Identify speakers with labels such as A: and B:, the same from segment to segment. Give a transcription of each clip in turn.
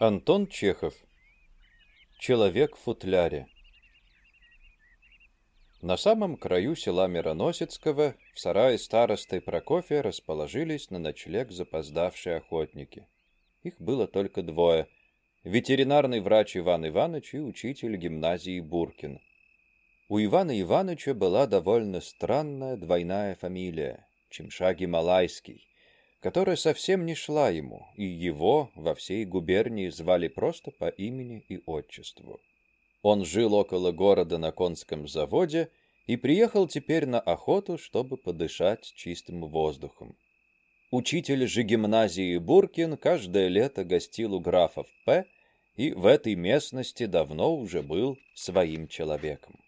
A: Антон Чехов. Человек в футляре. На самом краю села Мироносецкого в сарае старосты Прокофия расположились на ночлег запоздавшие охотники. Их было только двое. Ветеринарный врач Иван Иванович и учитель гимназии Буркин. У Ивана Ивановича была довольно странная двойная фамилия – Чемшаги Малайский которая совсем не шла ему, и его во всей губернии звали просто по имени и отчеству. Он жил около города на конском заводе и приехал теперь на охоту, чтобы подышать чистым воздухом. Учитель же гимназии Буркин каждое лето гостил у графов П. и в этой местности давно уже был своим человеком.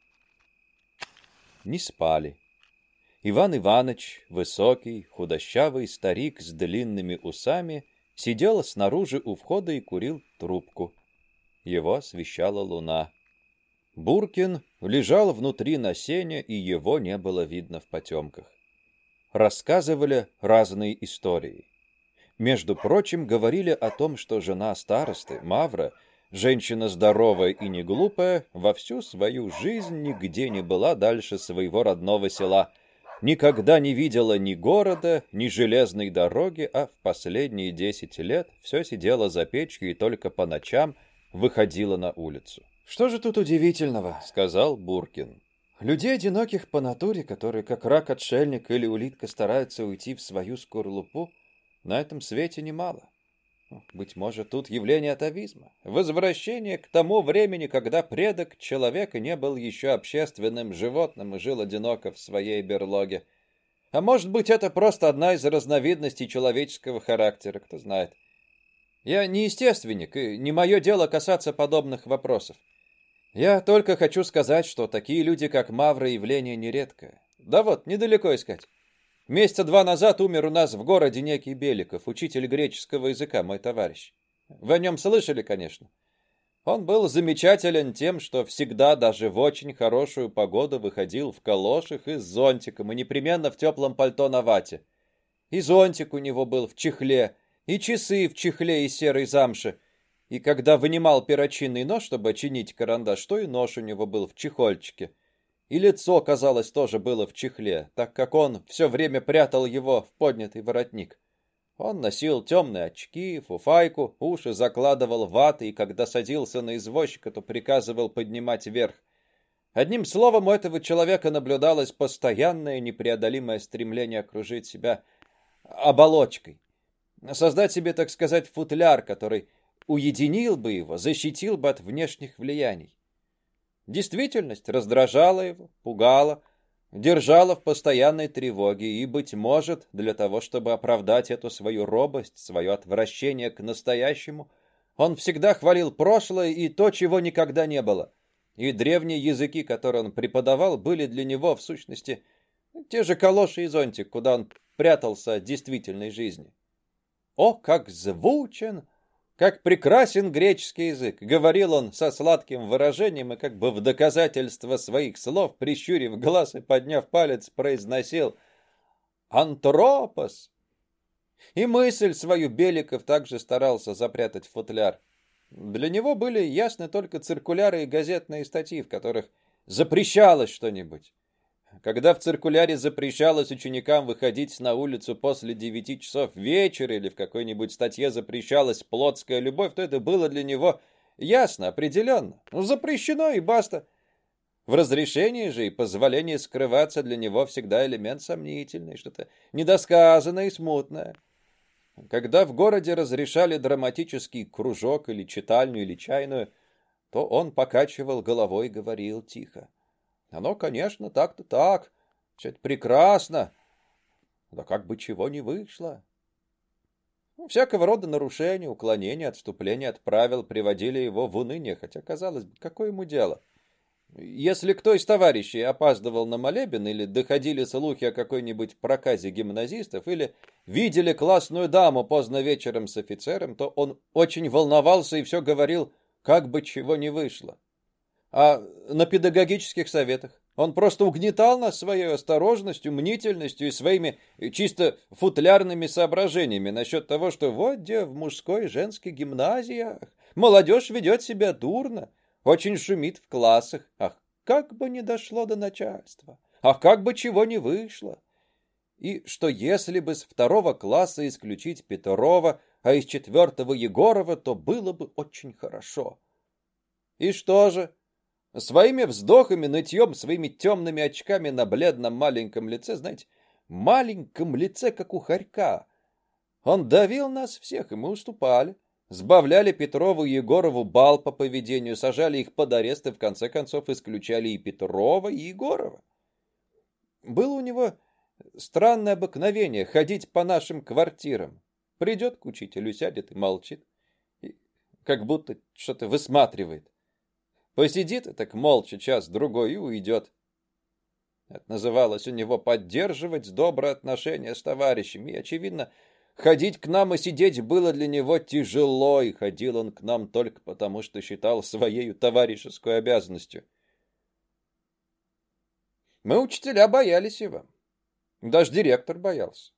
A: Не спали. Иван Иванович, высокий, худощавый старик с длинными усами, сидел снаружи у входа и курил трубку. Его освещала луна. Буркин лежал внутри на сене, и его не было видно в потемках. Рассказывали разные истории. Между прочим, говорили о том, что жена старосты, Мавра, женщина здоровая и не глупая, во всю свою жизнь нигде не была дальше своего родного села – никогда не видела ни города, ни железной дороги, а в последние десять лет все сидела за печью и только по ночам выходила на улицу.
B: «Что же тут удивительного?» — сказал Буркин. «Людей одиноких по натуре, которые, как рак-отшельник или улитка, стараются уйти в свою скорлупу, на этом свете немало. Быть может, тут явление атовизма, возвращение к тому времени, когда предок человека не был еще общественным животным и жил одиноко в своей берлоге. А может быть, это просто одна из разновидностей человеческого характера, кто знает. Я не естественник, и не мое дело касаться подобных вопросов. Я только хочу сказать, что такие люди, как Мавра, явление нередкое. Да вот, недалеко искать. Месяца два назад умер у нас в городе некий Беликов, учитель греческого языка, мой товарищ. Вы о нем слышали, конечно. Он был замечателен тем, что всегда, даже в очень хорошую погоду, выходил в калошах и с зонтиком, и непременно в теплом пальто на вате. И зонтик у него был в чехле, и часы в чехле из серой замши. И когда вынимал перочинный нож, чтобы чинить карандаш, то и нож у него был в чехольчике. И лицо, казалось, тоже было в чехле, так как он все время прятал его в поднятый воротник. Он носил темные очки, фуфайку, уши закладывал ваты, и когда садился на извозчика, то приказывал поднимать вверх. Одним словом, у этого человека наблюдалось постоянное непреодолимое стремление окружить себя оболочкой. Создать себе, так сказать, футляр, который уединил бы его, защитил бы от внешних влияний. Действительность раздражала его, пугала, держала в постоянной тревоге, и, быть может, для того, чтобы оправдать эту свою робость, свое отвращение к настоящему, он всегда хвалил прошлое и то, чего никогда не было. И древние языки, которые он преподавал, были для него, в сущности, те же калоши и зонтик, куда он прятался от действительной жизни. О, как звучен как прекрасен греческий язык, говорил он со сладким выражением и как бы в доказательство своих слов, прищурив глаз и подняв палец, произносил «Антропос». И мысль свою Беликов также старался запрятать в футляр. Для него были ясны только циркуляры и газетные статьи, в которых запрещалось что-нибудь. Когда в циркуляре запрещалось ученикам выходить на улицу после девяти часов вечера или в какой-нибудь статье запрещалась плотская любовь, то это было для него ясно, определенно. Ну, запрещено и баста. В разрешении же и позволении скрываться для него всегда элемент сомнительный, что-то недосказанное и смутное. Когда в городе разрешали драматический кружок или читальню или чайную, то он покачивал головой и говорил тихо. Оно, конечно, так-то так. Все это прекрасно. Да как бы чего не вышло. Ну, всякого рода нарушения, уклонения, отступления от правил приводили его в уныние, хотя, казалось бы, какое ему дело? Если кто из товарищей опаздывал на молебен, или доходили слухи о какой-нибудь проказе гимназистов, или видели классную даму поздно вечером с офицером, то он очень волновался и все говорил, как бы чего не вышло. А на педагогических советах? Он просто угнетал нас своей осторожностью, мнительностью и своими чисто футлярными соображениями насчет того, что вот где в мужской и женской гимназиях молодежь ведет себя дурно, очень шумит в классах. Ах, как бы не дошло до начальства, ах, как бы чего не вышло. И что если бы с второго класса исключить Петрова, а из четвертого Егорова, то было бы очень хорошо. И что же? Своими вздохами, нытьем, своими темными очками на бледном маленьком лице, знаете, маленьком лице, как у хорька. Он давил нас всех, и мы уступали. Сбавляли Петрову и Егорову бал по поведению, сажали их под арест и в конце концов исключали и Петрова, и Егорова. Было у него странное обыкновение ходить по нашим квартирам. Придет к учителю, сядет и молчит, как будто что-то высматривает. Посидит так молча час-другой и уйдет. Это называлось у него поддерживать добрые отношения с товарищами. И, очевидно, ходить к нам и сидеть было для него тяжело, и ходил он к нам только потому, что считал своей товарищеской обязанностью. Мы, учителя, боялись его. Даже директор боялся.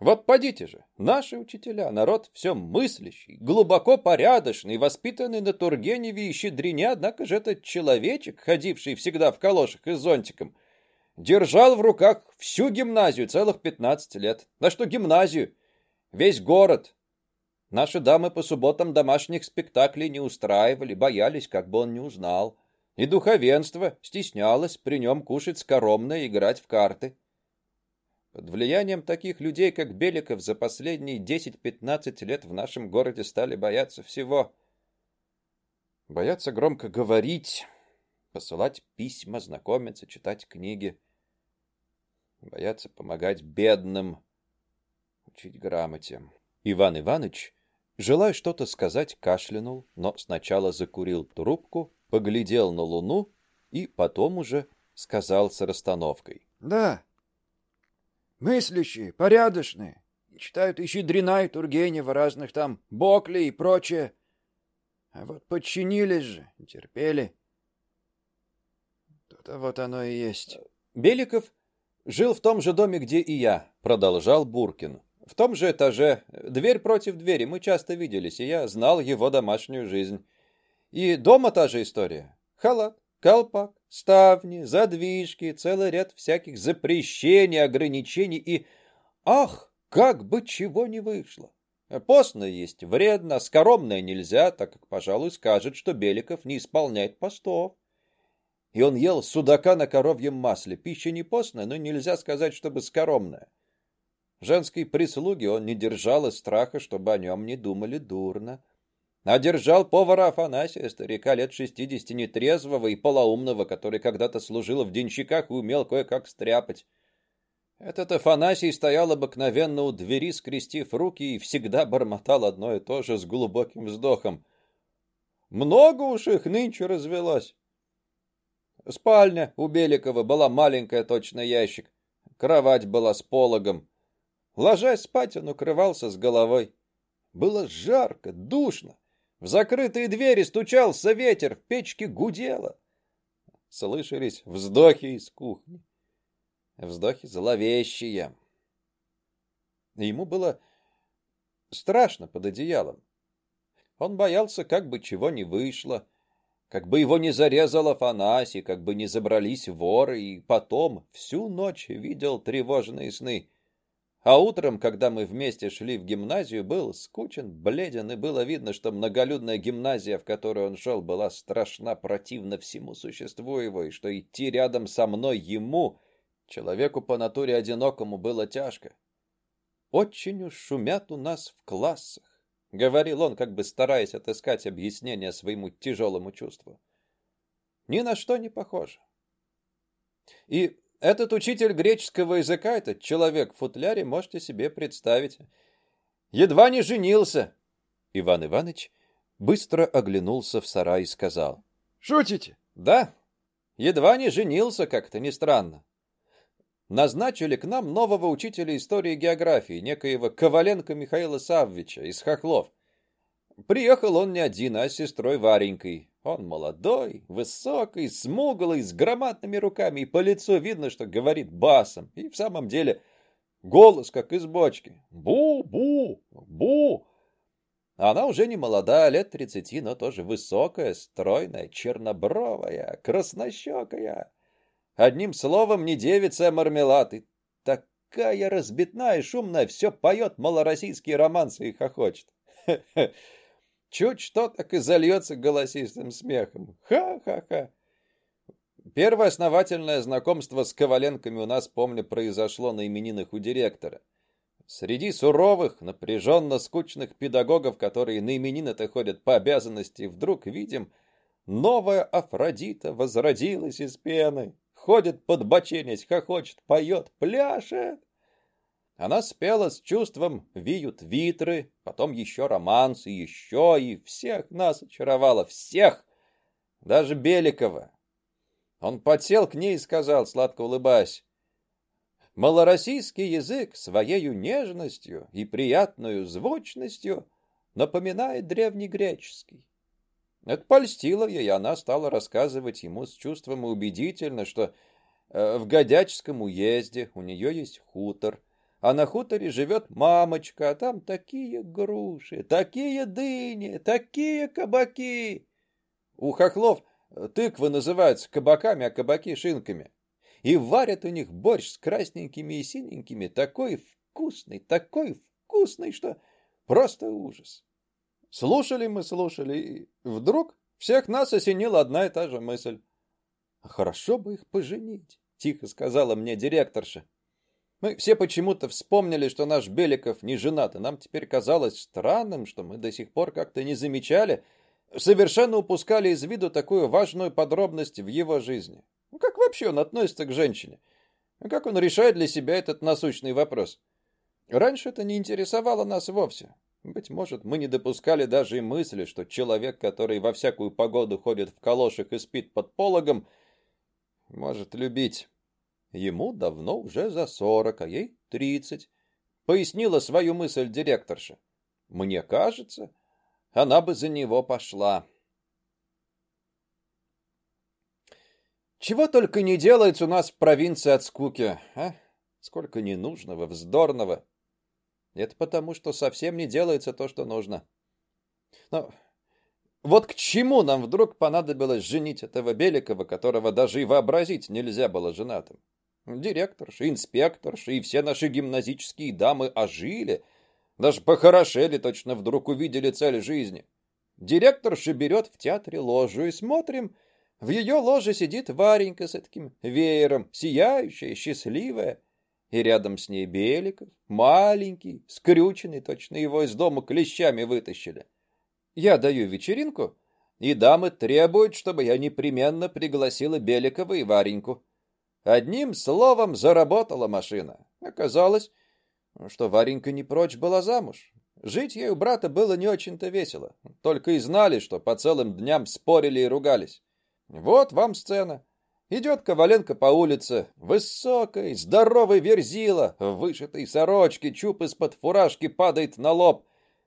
B: Вот подите же, наши учителя, народ все мыслящий, глубоко порядочный, воспитанный на Тургеневе и Щедрине, однако же этот человечек, ходивший всегда в калошах и зонтиком, держал в руках всю гимназию целых пятнадцать лет. На что гимназию? Весь город. Наши дамы по субботам домашних спектаклей не устраивали, боялись, как бы он не узнал. И духовенство стеснялось при нем кушать скоромно и играть в карты. Под влиянием таких людей, как Беликов, за последние 10-15 лет в нашем городе стали бояться всего. Бояться громко говорить, посылать письма, знакомиться, читать книги. Бояться помогать бедным, учить грамоте. Иван Иванович, желая что-то сказать, кашлянул, но сначала закурил трубку, поглядел на луну и потом уже сказал с расстановкой.
C: «Да, мыслящие, порядочные. Читают и Щедрина, и Тургенева, разных там Бокли и прочее. А вот подчинились же, терпели. То-то вот оно и есть.
B: Беликов жил в том же доме, где и я, продолжал Буркин. В том же этаже, дверь против двери, мы часто виделись, и я знал его домашнюю жизнь. И дома та же история. Халат, колпак, ставни, задвижки, целый ряд всяких запрещений, ограничений и... Ах, как бы чего не вышло! Постное есть вредно, скоромное нельзя, так как, пожалуй, скажет, что Беликов не исполняет постов. И он ел судака на коровьем масле. Пища не постная, но нельзя сказать, чтобы скоромная. Женской прислуги он не держал из страха, чтобы о нем не думали дурно. Одержал повара Афанасия, старика лет шестидесяти нетрезвого и полоумного, который когда-то служил в денщиках и умел кое-как стряпать. Этот Афанасий стоял обыкновенно у двери, скрестив руки, и всегда бормотал одно и то же с глубоким вздохом. Много уж их нынче развелось. Спальня у Беликова была маленькая, точно ящик. Кровать была с пологом. Ложась спать, он укрывался с головой. Было жарко, душно. В закрытые двери стучался ветер, в печке гудело. Слышались вздохи из кухни. Вздохи зловещие. Ему было страшно под одеялом. Он боялся, как бы чего не вышло, как бы его не зарезал Афанасий, как бы не забрались воры, и потом всю ночь видел тревожные сны. А утром, когда мы вместе шли в гимназию, был скучен, бледен, и было видно, что многолюдная гимназия, в которую он шел, была страшна, противна всему существу его, и что идти рядом со мной ему, человеку по натуре одинокому, было тяжко. «Очень уж шумят у нас в классах», — говорил он, как бы стараясь отыскать объяснение своему тяжелому чувству. «Ни на что не похоже. И этот учитель греческого языка, этот человек в футляре, можете себе представить. Едва не женился. Иван Иванович быстро оглянулся в сарай и сказал.
C: Шутите?
B: Да. Едва не женился, как-то не странно. Назначили к нам нового учителя истории и географии, некоего Коваленко Михаила Саввича из Хохлов.
A: Приехал он не один, а с сестрой Варенькой. Он молодой, высокий, смуглый, с громадными руками, и по лицу видно, что говорит басом. И в самом деле голос, как из бочки. Бу-бу, бу. Она уже не молодая, лет тридцати, но тоже высокая, стройная, чернобровая, краснощекая. Одним словом, не девица, а мармелад. И такая разбитная, шумная, все поет малороссийские романсы и хохочет. Чуть что, так и зальется голосистым смехом. Ха-ха-ха. Первое основательное знакомство с Коваленками у нас, помню, произошло на именинах у директора. Среди суровых, напряженно скучных педагогов, которые на именины-то ходят по обязанности, вдруг видим, новая Афродита возродилась из пены, ходит под боченясь, хохочет, поет, пляшет. Она спела с чувством «Виют витры», потом еще романс, и еще, и всех нас очаровала, всех, даже Беликова. Он подсел к ней и сказал, сладко улыбаясь, Малороссийский язык своею нежностью и приятную звучностью напоминает древнегреческий. Это польстило ей, и она стала рассказывать ему с чувством и убедительно, что э, в Годячском уезде у нее есть хутор, а на хуторе живет мамочка, а там такие груши, такие дыни, такие кабаки. У хохлов тыквы называются кабаками, а кабаки шинками и варят у них борщ с красненькими и синенькими, такой вкусный, такой вкусный, что просто ужас. Слушали мы, слушали, и вдруг всех нас осенила одна и та же мысль. «А хорошо бы их поженить», — тихо сказала мне директорша. Мы все почему-то вспомнили, что наш Беликов не женат, и нам теперь казалось странным, что мы до сих пор как-то не замечали, совершенно упускали из виду такую важную подробность в его жизни. Ну, как вообще он относится к женщине? Как он решает для себя этот насущный вопрос? Раньше это не интересовало нас вовсе. Быть может, мы не допускали даже и мысли, что человек, который во всякую погоду ходит в калошах и спит под пологом, может любить. Ему давно уже за сорок, а ей тридцать. Пояснила свою мысль директорша. Мне кажется, она бы за него пошла. Чего только не делается у нас в провинции от скуки, а? Сколько ненужного, вздорного. Это потому, что совсем не делается то, что нужно. Но вот к чему нам вдруг понадобилось женить этого Беликова, которого даже и вообразить нельзя было женатым? Директорша, инспекторша и все наши гимназические дамы ожили, даже похорошели, точно вдруг увидели цель жизни. Директорша берет в театре ложу и смотрим, в ее ложе сидит Варенька с таким веером, сияющая, счастливая. И рядом с ней Беликов, маленький, скрюченный, точно его из дома клещами вытащили. Я даю вечеринку, и дамы требуют, чтобы я непременно пригласила Беликова и Вареньку. Одним словом, заработала машина. Оказалось, что Варенька не прочь была замуж. Жить ей у брата было не очень-то весело. Только и знали, что по целым дням спорили и ругались. Вот вам сцена. Идет Коваленко по улице, высокий, здоровый верзила, в вышитой сорочке, чуб из-под фуражки падает на лоб.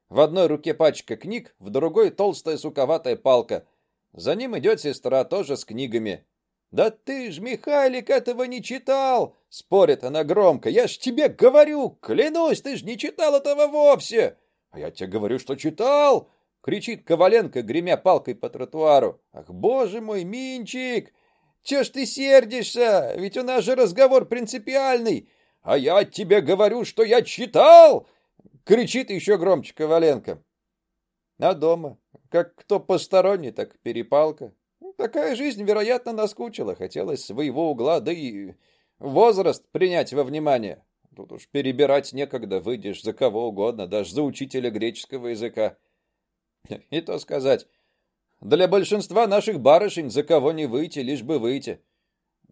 A: В одной руке пачка книг, в другой толстая суковатая палка. За ним идет сестра, тоже с книгами. «Да ты ж, Михайлик, этого не читал!» — спорит она громко. «Я ж тебе говорю, клянусь, ты ж не читал этого вовсе!» «А я тебе говорю, что читал!» кричит Коваленко, гремя палкой по тротуару. Ах, боже мой, Минчик, че ж ты сердишься? Ведь у нас же разговор принципиальный. А я тебе говорю, что я читал, кричит еще громче Коваленко. А дома, как кто посторонний, так перепалка. Ну, такая жизнь, вероятно, наскучила. Хотелось своего угла, да и возраст принять во внимание. Тут уж перебирать некогда, выйдешь за кого угодно, даже за учителя греческого языка. И то сказать, для большинства наших барышень за кого не выйти, лишь бы выйти.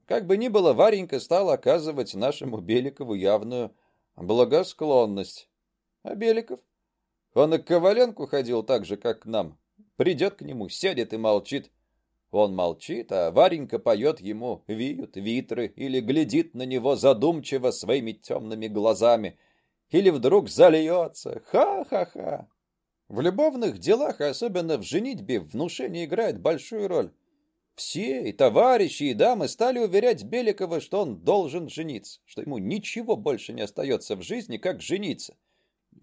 A: Как бы ни было, Варенька стала оказывать нашему Беликову явную благосклонность. А Беликов? Он и к Коваленку ходил так же, как к нам. Придет к нему, сядет и молчит. Он молчит, а Варенька поет ему «Виют витры» или глядит на него задумчиво своими темными глазами. Или вдруг зальется «Ха-ха-ха». В любовных делах, особенно в женитьбе, внушение играет большую роль. Все, и товарищи, и дамы, стали уверять Беликова, что он должен жениться, что ему ничего больше не остается в жизни, как жениться.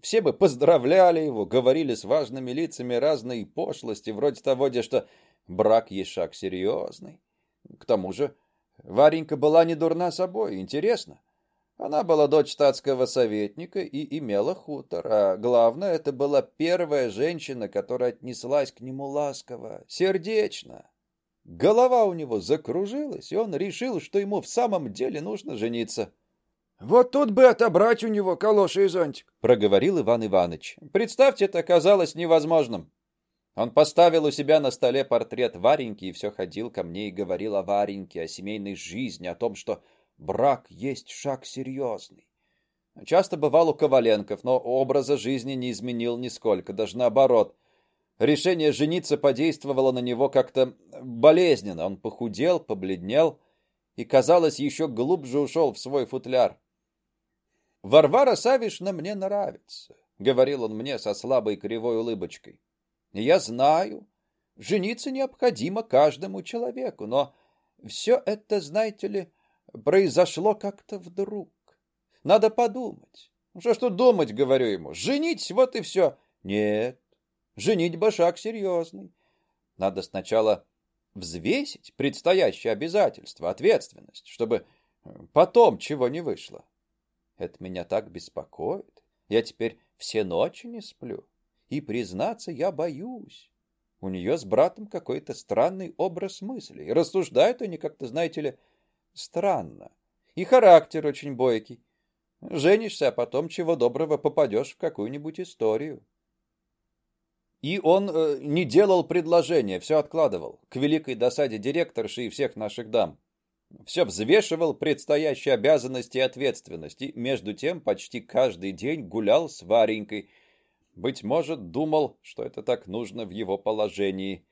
A: Все бы поздравляли его, говорили с важными лицами разные пошлости, вроде того, где что брак есть шаг серьезный. К тому же Варенька была не дурна собой, интересно. Она была дочь статского советника и имела хутор, а главное, это была первая женщина, которая отнеслась к нему ласково, сердечно. Голова у него закружилась, и он решил, что ему в самом деле нужно жениться.
C: «Вот тут бы отобрать у него калоши и зонтик», —
A: проговорил Иван Иванович. «Представьте, это оказалось невозможным». Он поставил у себя на столе портрет Вареньки и все ходил ко мне и говорил о Вареньке, о семейной жизни, о том, что брак есть шаг серьезный. Часто бывал у Коваленков, но образа жизни не изменил нисколько, даже наоборот. Решение жениться подействовало на него как-то болезненно. Он похудел, побледнел и, казалось, еще глубже ушел в свой футляр. «Варвара Савишна мне нравится», — говорил он мне со слабой кривой улыбочкой. «Я знаю, жениться необходимо каждому человеку, но все это, знаете ли, произошло как-то вдруг. Надо подумать. Что ж тут думать, говорю ему. Женить, вот и все. Нет, женить шаг серьезный. Надо сначала взвесить предстоящее обязательство, ответственность, чтобы потом чего не вышло. Это меня так беспокоит. Я теперь все ночи не сплю. И, признаться, я боюсь. У нее с братом какой-то странный образ мыслей. Рассуждают они как-то, знаете ли, странно. И характер очень бойкий. Женишься, а потом чего доброго попадешь в какую-нибудь историю. И он э, не делал предложения, все откладывал, к великой досаде директорши и всех наших дам. Все взвешивал предстоящие обязанности и ответственности, между тем почти каждый день гулял с Варенькой. Быть может, думал, что это так нужно в его положении.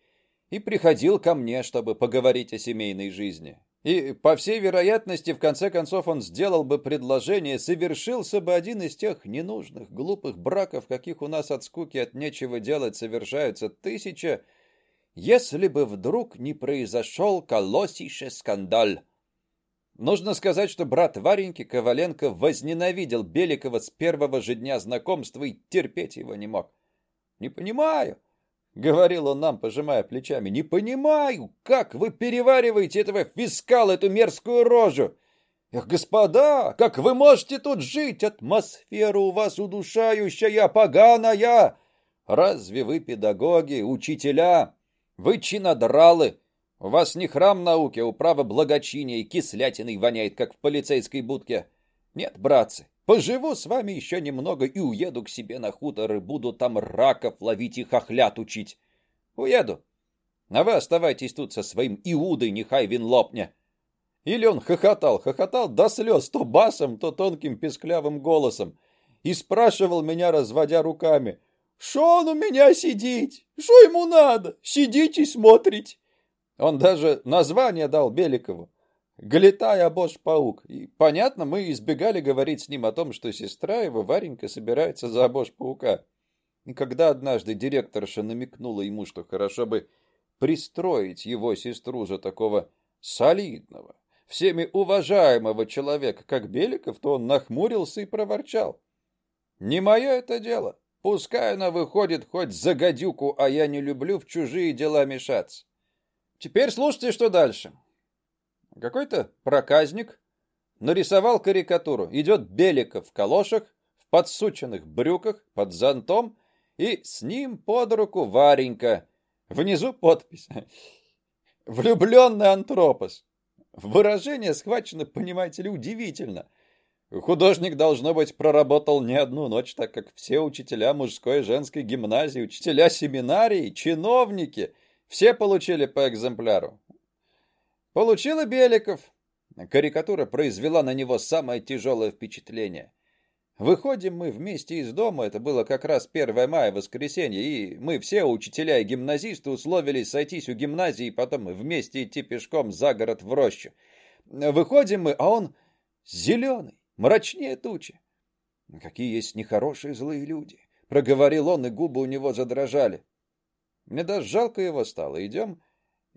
A: И приходил ко мне, чтобы поговорить о семейной жизни. И, по всей вероятности, в конце концов он сделал бы предложение, совершился бы один из тех ненужных, глупых браков, каких у нас от скуки от нечего делать совершаются тысяча, если бы вдруг не произошел колосейший скандал. Нужно сказать, что брат Вареньки Коваленко возненавидел Беликова с первого же дня знакомства и терпеть его не мог. Не понимаю, — говорил он нам, пожимая плечами. «Не понимаю, как вы перевариваете этого фискала, эту мерзкую рожу! Эх, господа, как вы можете тут жить? Атмосфера у вас удушающая, поганая! Разве вы педагоги, учителя? Вы чинодралы! У вас не храм науки, а управа благочиния и кислятиной воняет, как в полицейской будке. Нет, братцы, Поживу с вами еще немного и уеду к себе на хутор и буду там раков ловить и хохлят учить. Уеду. А вы оставайтесь тут со своим Иудой, нехай вин лопня. Или он хохотал, хохотал до слез, то басом, то тонким песклявым голосом, и спрашивал меня, разводя руками, «Шо он у меня сидит? Что ему надо? Сидите, смотрите!» Он даже название дал Беликову. Галитай, обож-паук. И, понятно, мы избегали говорить с ним о том, что сестра его, Варенька, собирается за обож-паука. И когда однажды директорша намекнула ему, что хорошо бы пристроить его сестру за такого солидного, всеми уважаемого человека, как Беликов, то он нахмурился и проворчал. «Не мое это дело. Пускай она выходит хоть за гадюку, а я не люблю в чужие дела мешаться. Теперь слушайте, что дальше. Какой-то проказник нарисовал карикатуру. Идет Беликов в калошах, в подсученных брюках, под зонтом, и с ним под руку Варенька. Внизу подпись. Влюбленный антропос. Выражение схвачено, понимаете ли, удивительно. Художник, должно быть, проработал не одну ночь, так как все учителя мужской и женской гимназии, учителя семинарии, чиновники, все получили по экземпляру. Получил и Беликов. Карикатура произвела на него самое тяжелое впечатление. Выходим мы вместе из дома, это было как раз 1 мая, воскресенье, и мы все, учителя и гимназисты, условились сойтись у гимназии и потом вместе идти пешком за город в рощу. Выходим мы, а он зеленый, мрачнее тучи. Какие есть нехорошие злые люди.
B: проговорил он, и губы у него задрожали. Мне даже жалко его стало. Идем,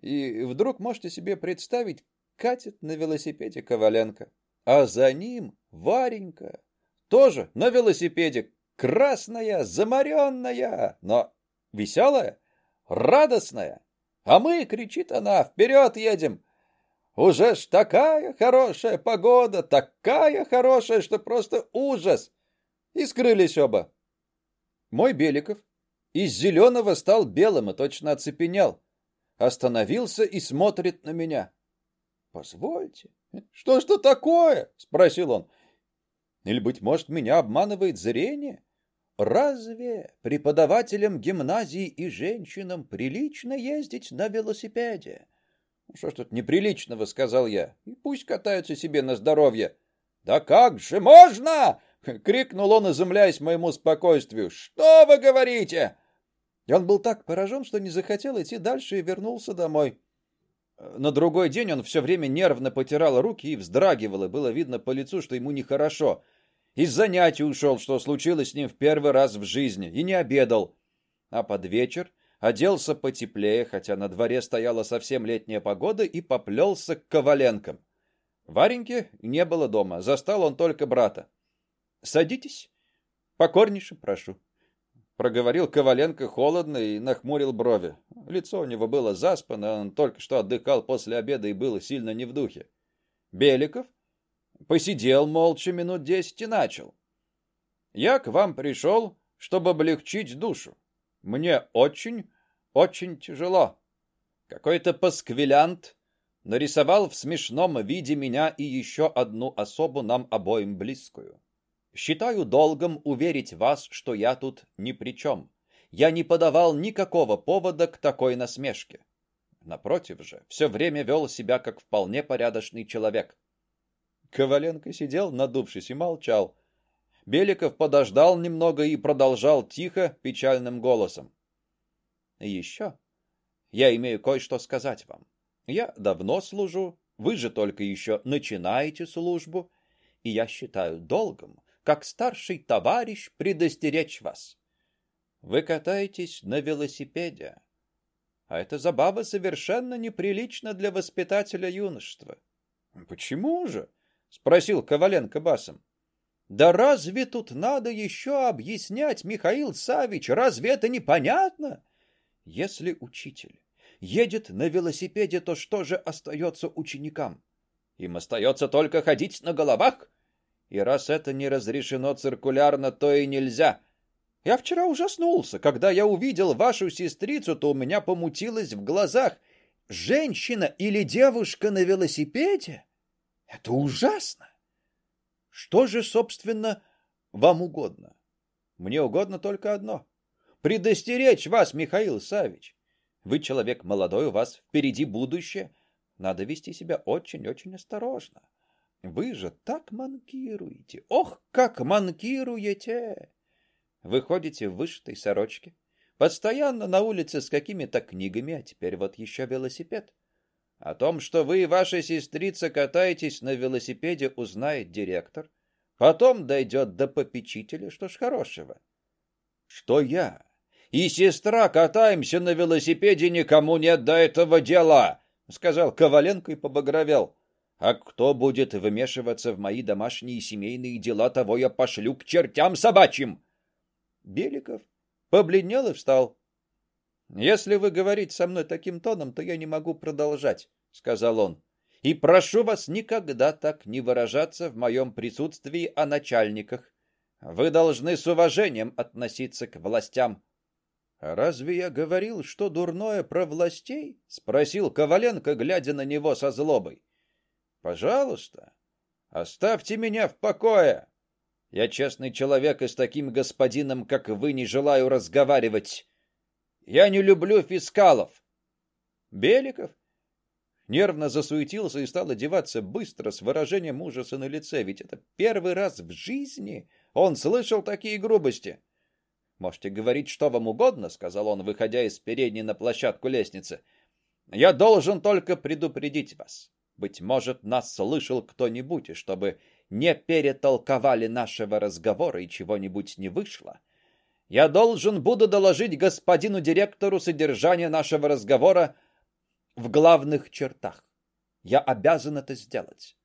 B: и вдруг можете себе представить, катит на велосипеде Коваленко, а за ним Варенька, тоже на велосипеде, красная, замаренная, но веселая, радостная. А мы, кричит она, вперед едем. Уже ж такая хорошая погода, такая хорошая, что просто ужас. И скрылись оба. Мой Беликов из зеленого стал белым и точно оцепенел. Остановился и смотрит на меня. «Позвольте, что ж это такое?» — спросил он. «Или, быть может, меня обманывает зрение? Разве преподавателям гимназии и женщинам прилично ездить на велосипеде?» «Что ж тут неприличного?» — сказал я. «И пусть катаются себе на здоровье». «Да как же можно?» — крикнул он, изумляясь моему спокойствию. «Что вы говорите?» И он был так поражен, что не захотел идти дальше и вернулся домой. На другой день он все время нервно потирал руки и вздрагивал, и было видно по лицу, что ему нехорошо. Из занятий ушел, что случилось с ним в первый раз в жизни, и не обедал. А под вечер оделся потеплее, хотя на дворе стояла совсем летняя погода, и поплелся к Коваленкам. Вареньки не было дома, застал он только брата. Садитесь. Покорнейше прошу. Проговорил Коваленко холодно и нахмурил брови. Лицо у него было заспано, он только что отдыхал после обеда и был сильно не в духе. Беликов посидел молча минут десять и начал. «Я к вам пришел, чтобы облегчить душу. Мне очень, очень тяжело. Какой-то пасквилянт нарисовал в смешном виде меня и еще одну особу нам обоим близкую. Считаю долгом уверить вас, что я тут ни при чем. Я не подавал никакого повода к такой насмешке. Напротив же, все время вел себя как вполне порядочный человек. Коваленко сидел, надувшись, и молчал. Беликов подождал немного и продолжал тихо, печальным голосом. еще я имею кое-что сказать вам. Я давно служу, вы же только еще начинаете службу, и я считаю долгом как старший товарищ предостеречь вас. Вы катаетесь на велосипеде, а эта забава совершенно неприлична для воспитателя юношества. Почему же? спросил Коваленко басом. Да разве тут надо еще объяснять, Михаил Савич, разве это непонятно? Если учитель едет на велосипеде, то что же остается ученикам? Им остается только ходить на головах, и раз это не разрешено циркулярно, то и нельзя. Я вчера ужаснулся, когда я увидел вашу сестрицу, то у меня помутилось в глазах. Женщина или девушка на велосипеде? Это ужасно. Что же, собственно, вам угодно? Мне угодно только одно предостеречь вас, Михаил Савич. Вы человек молодой, у вас впереди будущее. Надо вести себя очень-очень осторожно. Вы же так манкируете. Ох, как манкируете! Выходите в вышитой сорочке, постоянно на улице с какими-то книгами, а теперь вот еще велосипед. О том, что вы и ваша сестрица катаетесь на велосипеде, узнает директор. Потом дойдет до попечителя, что ж хорошего. Что я и сестра катаемся на велосипеде, никому нет до этого дела, сказал Коваленко и побагровел. А кто будет вмешиваться в мои домашние и семейные дела, того я пошлю к чертям собачьим. Беликов побледнел и встал. Если вы говорите со мной таким тоном, то я не могу продолжать, сказал он. И прошу вас никогда так не выражаться в моем присутствии о начальниках. Вы должны с уважением относиться к властям. разве я говорил, что дурное про властей? спросил Коваленко, глядя на него со злобой. Пожалуйста, оставьте меня в покое. Я честный человек и с таким господином, как вы, не желаю разговаривать. Я не люблю фискалов. Беликов нервно засуетился и стал одеваться быстро с выражением ужаса на лице, ведь это первый раз в жизни он слышал такие грубости. Можете говорить что вам угодно, сказал он, выходя из передней на площадку лестницы. Я должен только предупредить вас. Быть может, нас слышал кто-нибудь, и чтобы не перетолковали нашего разговора и чего-нибудь не вышло, я должен буду доложить господину директору содержание нашего разговора в главных чертах. Я обязан это сделать.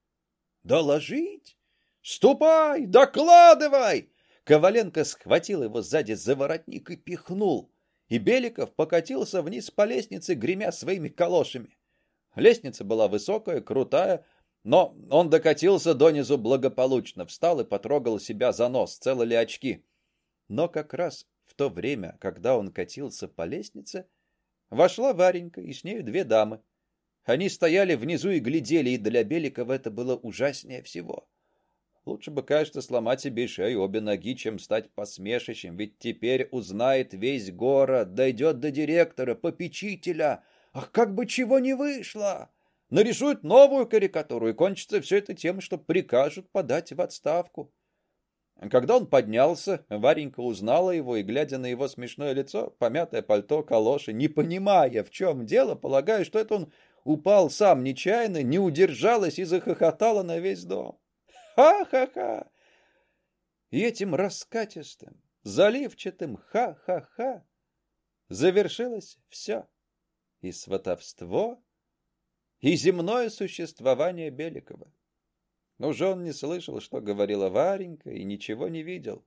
B: Доложить? Ступай, докладывай! Коваленко схватил его сзади за воротник и пихнул, и Беликов покатился вниз по лестнице, гремя своими калошами. Лестница была высокая, крутая, но он докатился донизу благополучно, встал и потрогал себя за нос, целы ли очки. Но как раз в то время, когда он катился по лестнице, вошла Варенька и с нею две дамы. Они стояли внизу и глядели, и для Беликова это было ужаснее всего. Лучше бы, кажется, сломать себе шею обе ноги, чем стать посмешищем, ведь теперь узнает весь город, дойдет до директора, попечителя. Ах, как бы чего не вышло! Нарисуют новую карикатуру, и кончится все это тем, что прикажут подать в отставку. Когда он поднялся, Варенька узнала его и, глядя на его смешное лицо, помятое пальто, калоши, не понимая, в чем дело, полагая, что это он упал сам нечаянно, не удержалась и захохотала на весь дом. Ха-ха-ха! И этим раскатистым, заливчатым ха-ха-ха завершилось все. И сватовство, и земное существование Беликова. Уже он не слышал, что говорила Варенька, и ничего не видел.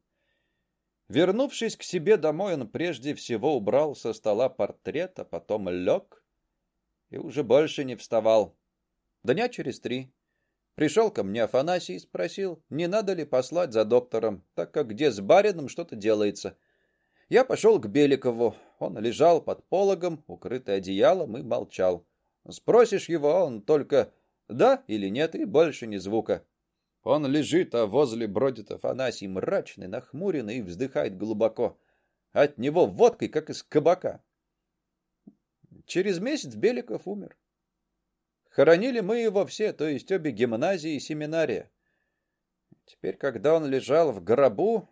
B: Вернувшись к себе домой, он прежде всего убрал со стола портрет, а потом лег и уже больше не вставал. Дня через три Пришел ко мне Афанасий и спросил, не надо ли послать за доктором, так как где с барином что-то делается. Я пошел к Беликову. Он лежал под пологом, укрытый одеялом, и молчал. Спросишь его, он только «да» или «нет», и больше ни звука. Он лежит, а возле бродит Афанасий мрачный, нахмуренный и вздыхает глубоко. От него водкой, как из кабака. Через месяц Беликов умер. Хоронили мы его все, то есть обе гимназии и семинария. Теперь, когда он лежал в гробу,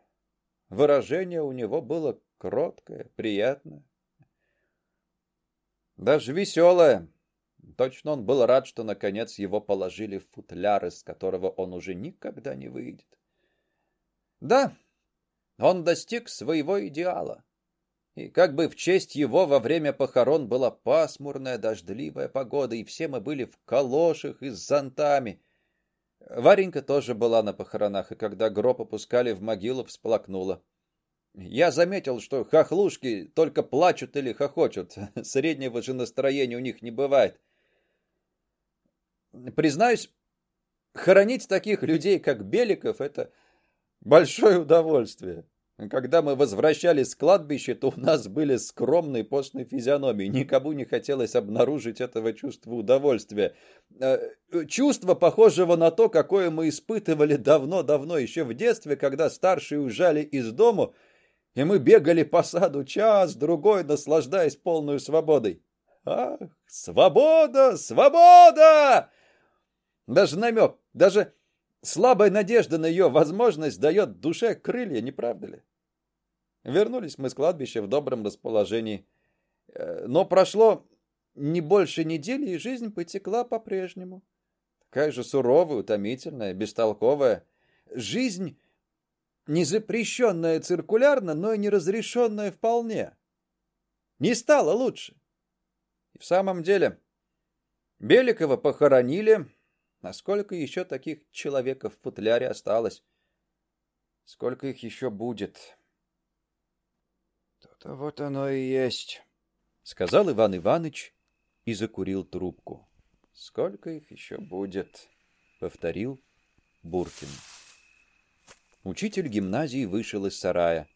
B: выражение у него было кроткое, приятное. Даже веселое. Точно он был рад, что наконец его положили в футляр, из которого он уже никогда не выйдет. Да, он достиг своего идеала. И как бы в честь его во время похорон была пасмурная дождливая погода, и все мы были в калошах и с зонтами. Варенька тоже была на похоронах, и когда гроб опускали в могилу, всплакнула. Я заметил, что хохлушки только плачут или хохочут. Среднего же настроения у них не бывает. Признаюсь, хоронить таких людей, как Беликов, это большое удовольствие. Когда мы возвращались с кладбища, то у нас были скромные постные физиономии. Никому не хотелось обнаружить этого чувства удовольствия. Э, чувство, похожего на то, какое мы испытывали давно-давно, еще в детстве, когда старшие уезжали из дому, и мы бегали по саду час-другой, наслаждаясь полной свободой. Ах, свобода, свобода! Даже намек, даже слабая надежда на ее возможность дает душе крылья, не правда ли? Вернулись мы с кладбища в добром расположении. Э, но прошло не больше недели, и жизнь потекла по-прежнему. Такая же суровая, утомительная, бестолковая. Жизнь не запрещенная циркулярно, но и не разрешенная вполне. Не стало лучше. И в самом деле, Беликова похоронили. Насколько еще таких человеков в футляре осталось? Сколько их еще будет?
C: То вот оно и есть,
B: сказал Иван Иванович и закурил трубку. Сколько их еще будет, повторил Буркин. Учитель гимназии вышел из сарая.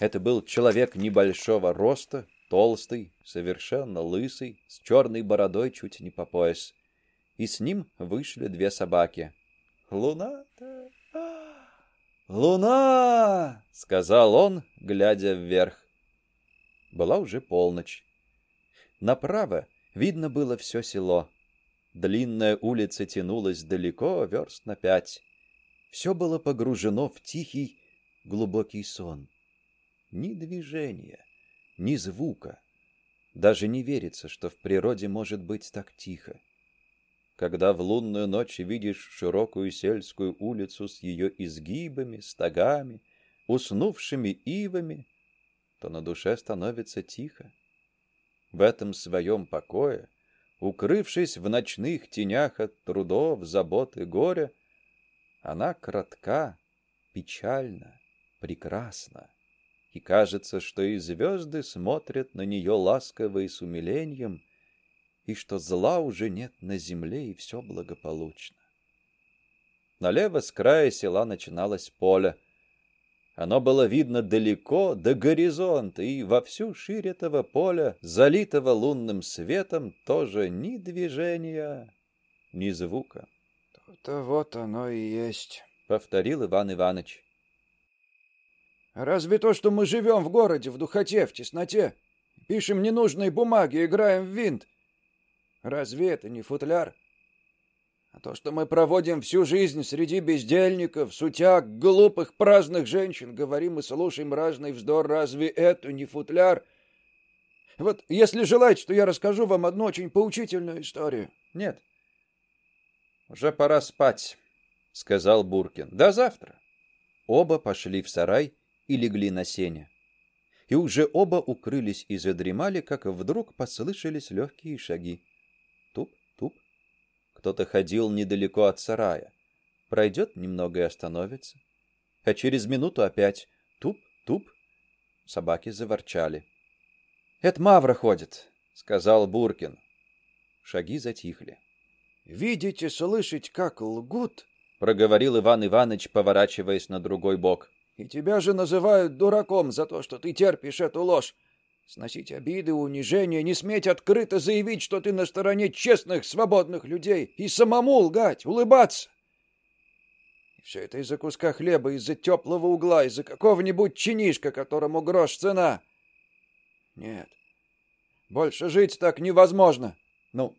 B: Это был человек небольшого роста, толстый, совершенно лысый, с черной бородой чуть не по пояс. И с ним вышли две собаки. «Луна-то! Луна!» — сказал он, глядя вверх. Была уже полночь. Направо видно было все село. Длинная улица тянулась далеко, верст на пять. Все было погружено в тихий, глубокий сон. Ни движения, ни звука. Даже не верится, что в природе может быть так тихо. Когда в лунную ночь видишь широкую сельскую улицу с ее изгибами, стогами, уснувшими ивами,
A: то на душе становится тихо. В этом своем покое, укрывшись в ночных тенях от трудов, забот и горя, она кратка, печальна, прекрасна. И кажется, что и звезды смотрят на нее ласково и с умилением, и что зла уже нет на земле, и все благополучно. Налево с края села начиналось поле. Оно было видно далеко, до горизонта, и во всю ширь этого поля, залитого лунным светом, тоже ни движения, ни звука.
C: «То-то вот оно и есть», —
A: повторил Иван Иванович.
C: «Разве то, что мы живем в городе, в духоте, в тесноте, пишем ненужные бумаги, играем в винт, разве это не футляр?» А то, что мы проводим всю жизнь среди бездельников, сутяг, глупых, праздных женщин, говорим и слушаем разный вздор, разве это не футляр? Вот если желаете, то я расскажу вам одну очень поучительную историю.
A: Нет. Уже пора спать, сказал Буркин. До завтра. Оба пошли в сарай и легли на сене. И уже оба укрылись и задремали, как вдруг послышались легкие шаги. Кто-то ходил недалеко от сарая. Пройдет немного и остановится. А через минуту опять туп-туп. Собаки заворчали. «Это Мавра ходит», — сказал Буркин. Шаги затихли.
C: «Видите, слышать, как лгут?»
A: — проговорил Иван Иванович, поворачиваясь на другой бок.
C: «И тебя же называют дураком за то, что ты терпишь эту ложь. Сносить обиды, унижения, не сметь открыто заявить, что ты на стороне честных, свободных людей, и самому лгать, улыбаться. И все это из-за куска хлеба, из-за теплого угла, из-за какого-нибудь чинишка, которому грош цена. Нет, больше жить так невозможно.
A: Ну,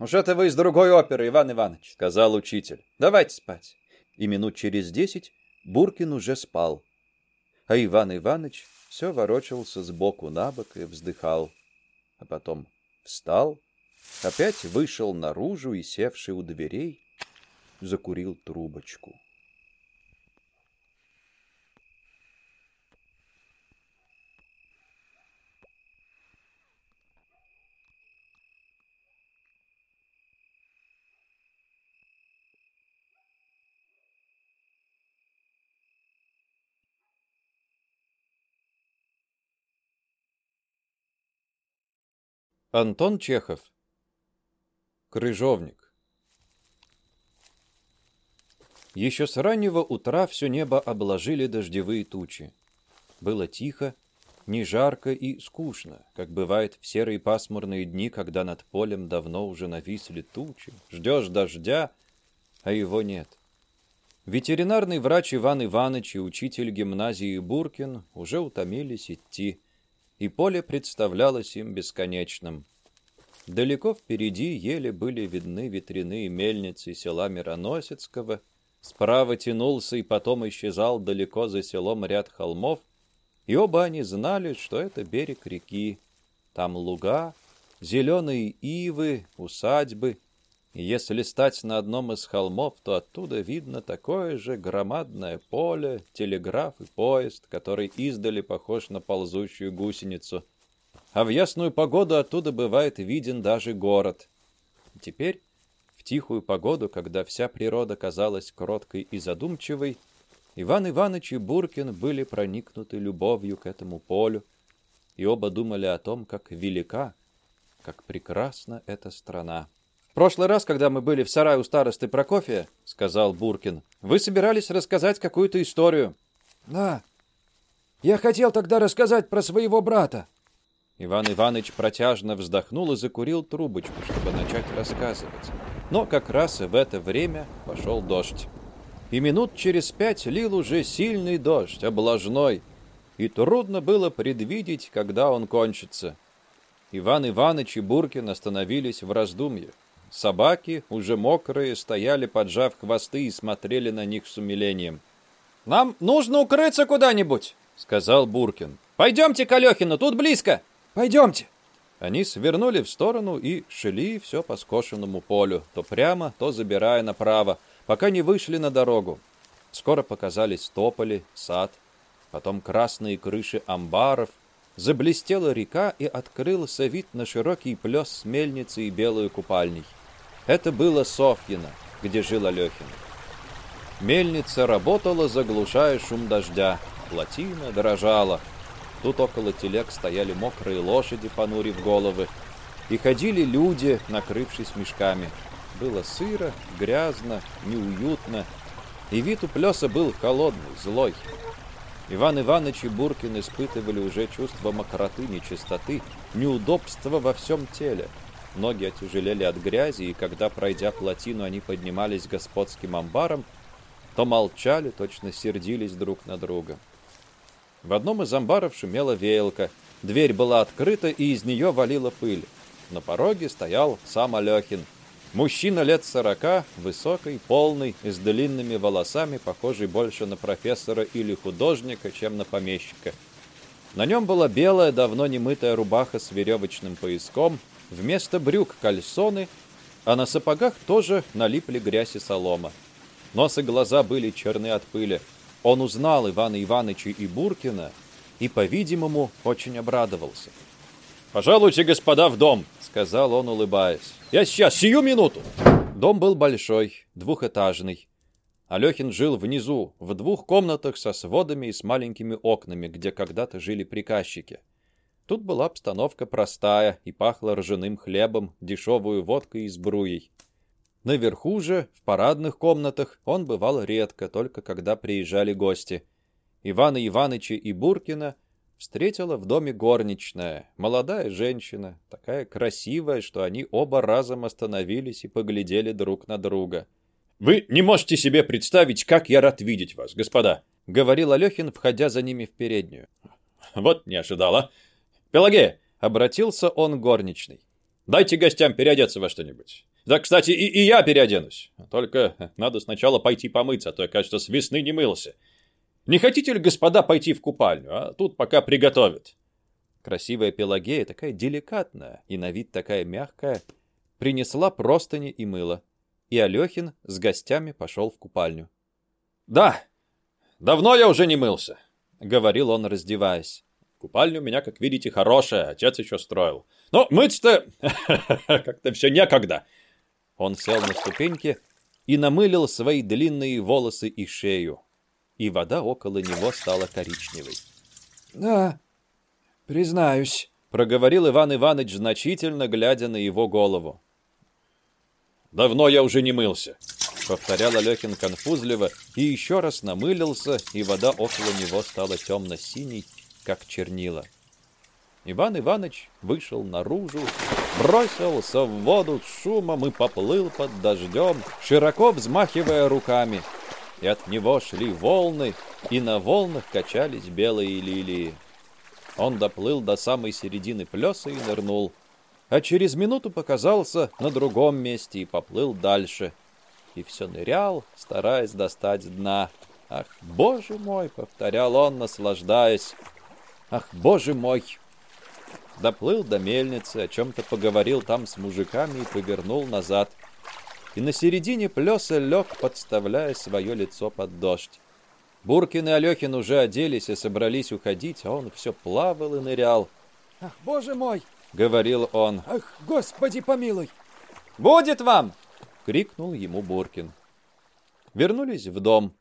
A: уж это вы из другой оперы, Иван Иванович, сказал учитель. Давайте спать. И минут через десять Буркин уже спал, а Иван Иванович все ворочался сбоку на бок и вздыхал, а потом встал, опять вышел наружу и, севший у дверей, закурил трубочку. Антон Чехов. Крыжовник. Еще с раннего утра все небо обложили дождевые тучи. Было тихо, не жарко и скучно, как бывает в серые пасмурные дни, когда над полем давно уже нависли тучи. Ждешь дождя, а его нет. Ветеринарный врач Иван Иванович и учитель гимназии Буркин уже утомились идти и поле представлялось им бесконечным. Далеко впереди еле были видны ветряные мельницы села Мироносецкого, справа тянулся и потом исчезал далеко за селом ряд холмов, и оба они знали, что это берег реки. Там луга, зеленые ивы, усадьбы — если стать на одном из холмов, то оттуда видно такое же громадное поле, телеграф и поезд, который издали похож на ползущую гусеницу. А в ясную погоду оттуда бывает виден даже город. теперь, в тихую погоду, когда вся природа казалась кроткой и задумчивой, Иван Иванович и Буркин были проникнуты любовью к этому полю, и оба думали о том, как велика, как прекрасна эта страна прошлый раз, когда мы были в сарае у старосты Прокофия, — сказал Буркин, — вы собирались рассказать какую-то историю.
C: — Да. Я хотел тогда рассказать про своего брата.
A: Иван Иванович протяжно вздохнул и закурил трубочку, чтобы начать рассказывать. Но как раз в это время пошел дождь. И минут через пять лил уже сильный дождь, облажной, и трудно было предвидеть, когда он кончится. Иван Иванович и Буркин остановились в раздумье. Собаки, уже мокрые, стояли, поджав хвосты и смотрели на них с умилением. «Нам нужно укрыться куда-нибудь», — сказал Буркин. «Пойдемте к Алехину, тут близко».
C: «Пойдемте».
A: Они свернули в сторону и шли все по скошенному полю, то прямо, то забирая направо, пока не вышли на дорогу. Скоро показались тополи, сад.
B: потом красные крыши амбаров, заблестела река и открылся вид на широкий плес с мельницей и белую купальней. Это было Софьино, где жил Алехин. Мельница работала, заглушая шум дождя. Плотина дрожала. Тут около телег стояли мокрые лошади, понурив головы. И ходили люди, накрывшись мешками. Было сыро, грязно, неуютно. И вид у плеса был холодный, злой. Иван Иванович и Буркин испытывали уже чувство мокроты, нечистоты, неудобства во всем теле. Ноги отяжелели от грязи, и когда, пройдя плотину, они поднимались господским амбаром, то молчали, точно сердились друг на друга. В одном из амбаров шумела веялка. Дверь была открыта, и из нее валила пыль. На пороге стоял сам Алехин. Мужчина лет сорока, высокий, полный, с длинными волосами, похожий больше на профессора или художника, чем на помещика. На нем была белая, давно немытая рубаха с веревочным пояском, вместо брюк кальсоны, а на сапогах тоже налипли грязь и солома. Нос и глаза были черны от пыли. Он узнал Ивана Ивановича и Буркина и, по-видимому, очень обрадовался. «Пожалуйте, господа, в дом!» — сказал он, улыбаясь. «Я сейчас, сию минуту!» Дом был большой, двухэтажный. Алехин жил внизу, в двух комнатах со сводами и с маленькими окнами, где когда-то жили приказчики. Тут была обстановка простая и пахло ржаным хлебом, дешевую водкой и сбруей. Наверху же, в парадных комнатах, он бывал редко, только когда приезжали гости. Ивана Иваныча и Буркина встретила в доме горничная, молодая женщина, такая красивая, что они оба разом остановились и поглядели друг на друга. «Вы не можете себе представить, как я рад видеть вас, господа!» — говорил Алехин, входя за ними в переднюю. «Вот не ожидала. Пелагея!» — обратился он горничной. «Дайте гостям переодеться во что-нибудь. Да, кстати, и, и я переоденусь. Только надо сначала пойти помыться, а то я, кажется, с весны не мылся. Не хотите ли, господа, пойти в купальню, а тут пока приготовят?» Красивая Пелагея, такая деликатная и на вид такая мягкая, принесла простыни и мыло. И Алехин с гостями пошел в купальню. «Да, давно я уже не мылся», — говорил он, раздеваясь. «Купальня у меня, как видите, хорошая, отец еще строил. Но мыться-то как-то все некогда. Он сел на ступеньки и намылил свои длинные волосы и шею. И вода около него стала коричневой.
C: «Да, признаюсь», —
B: проговорил Иван Иванович значительно, глядя на его голову. «Давно я уже не мылся», — повторял Алехин конфузливо, и еще раз намылился, и вода около него стала темно-синей, как чернила. Иван Иванович вышел наружу, бросился в воду с шумом и поплыл под дождем, широко взмахивая руками. И от него шли волны, и на волнах качались белые лилии. Он доплыл до самой середины плеса и нырнул, а через минуту показался на другом месте и поплыл дальше. И все нырял, стараясь достать дна. «Ах, боже мой!» — повторял он, наслаждаясь. «Ах, боже мой!» доплыл до мельницы, о чем-то поговорил там с мужиками и повернул назад. И на середине плеса лег, подставляя свое лицо под дождь. Буркин и Алехин уже оделись и собрались уходить, а он все плавал и нырял.
C: «Ах, боже мой!»
B: — говорил он.
C: «Ах, господи помилуй!»
B: «Будет вам!» — крикнул ему Буркин. Вернулись в дом.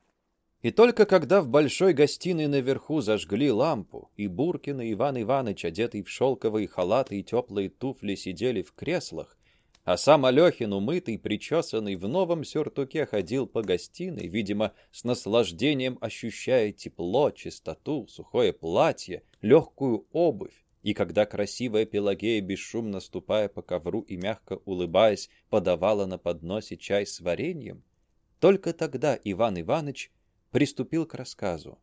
B: И только когда в большой гостиной наверху зажгли лампу, и Буркин и Иван Иванович, одетый в шелковые халаты и теплые туфли, сидели в креслах, а сам Алехин, умытый, причесанный, в новом сюртуке ходил по гостиной, видимо, с наслаждением ощущая тепло, чистоту, сухое платье, легкую обувь. И когда красивая Пелагея, бесшумно ступая по ковру и мягко улыбаясь, подавала на подносе чай с вареньем, только тогда Иван Иванович приступил к рассказу.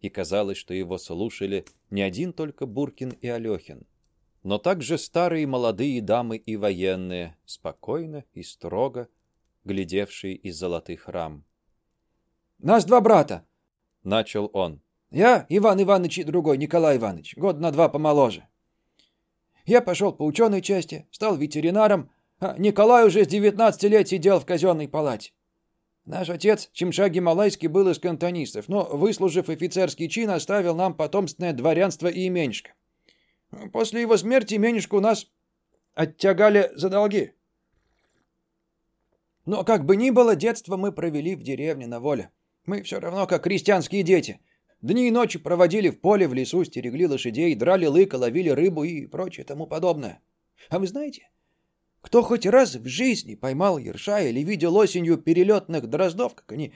B: И казалось, что его слушали не один только Буркин и Алехин, но также старые молодые дамы и военные, спокойно и строго глядевшие из золотых рам.
C: «Нас два брата», —
B: начал он.
C: «Я Иван Иванович и другой Николай Иванович, год на два помоложе. Я пошел по ученой части, стал ветеринаром, а Николай уже с девятнадцати лет сидел в казенной палате. Наш отец, Чемшаги Малайский, был из кантонистов, но, выслужив офицерский чин, оставил нам потомственное дворянство и именишко. После его смерти именишко у нас оттягали за долги. Но как бы ни было, детство мы провели в деревне на воле. Мы все равно как крестьянские дети. Дни и ночи проводили в поле, в лесу, стерегли лошадей, драли лыка, ловили рыбу и прочее тому подобное. А вы знаете, кто хоть раз в жизни поймал ерша или видел осенью перелетных дроздов, как они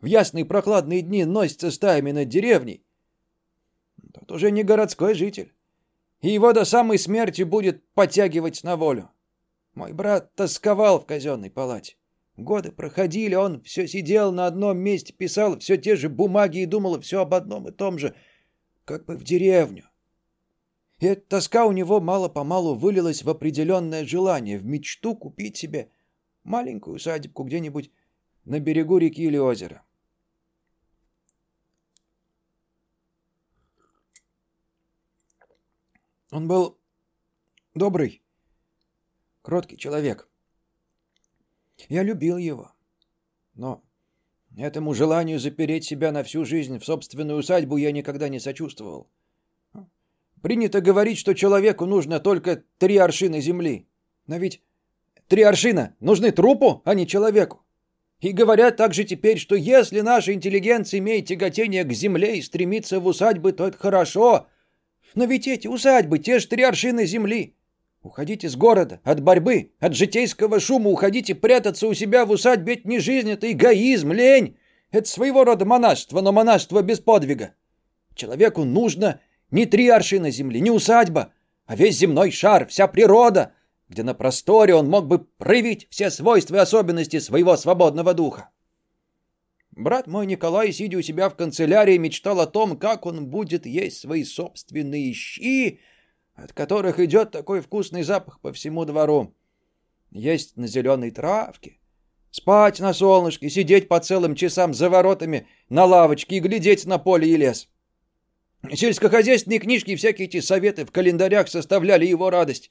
C: в ясные прохладные дни носятся стаями над деревней, тот уже не городской житель. И его до самой смерти будет подтягивать на волю. Мой брат тосковал в казенной палате. Годы проходили, он все сидел на одном месте, писал все те же бумаги и думал все об одном и том же, как бы в деревню. И эта тоска у него мало-помалу вылилась в определенное желание, в мечту купить себе маленькую садибку где-нибудь на берегу реки или озера. Он был добрый, кроткий человек. Я любил его. Но этому желанию запереть себя на всю жизнь в собственную усадьбу я никогда не сочувствовал. Принято говорить, что человеку нужно только три аршина земли. Но ведь три аршина нужны трупу, а не человеку. И говорят также теперь, что если наша интеллигенция имеет тяготение к земле и стремится в усадьбы, то это хорошо. Но ведь эти усадьбы, те же три аршины земли. Уходите с города, от борьбы, от житейского шума, уходите прятаться у себя в усадьбе. Это не жизнь, это эгоизм, лень. Это своего рода монашество, но монашество без подвига. Человеку нужно не три аршина земли, не усадьба, а весь земной шар, вся природа, где на просторе он мог бы проявить все свойства и особенности своего свободного духа. Брат мой Николай, сидя у себя в канцелярии, мечтал о том, как он будет есть свои собственные щи, от которых идет такой вкусный запах по всему двору. Есть на зеленой травке, спать на солнышке, сидеть по целым часам за воротами на лавочке и глядеть на поле и лес. Сельскохозяйственные книжки и всякие эти советы в календарях составляли его радость,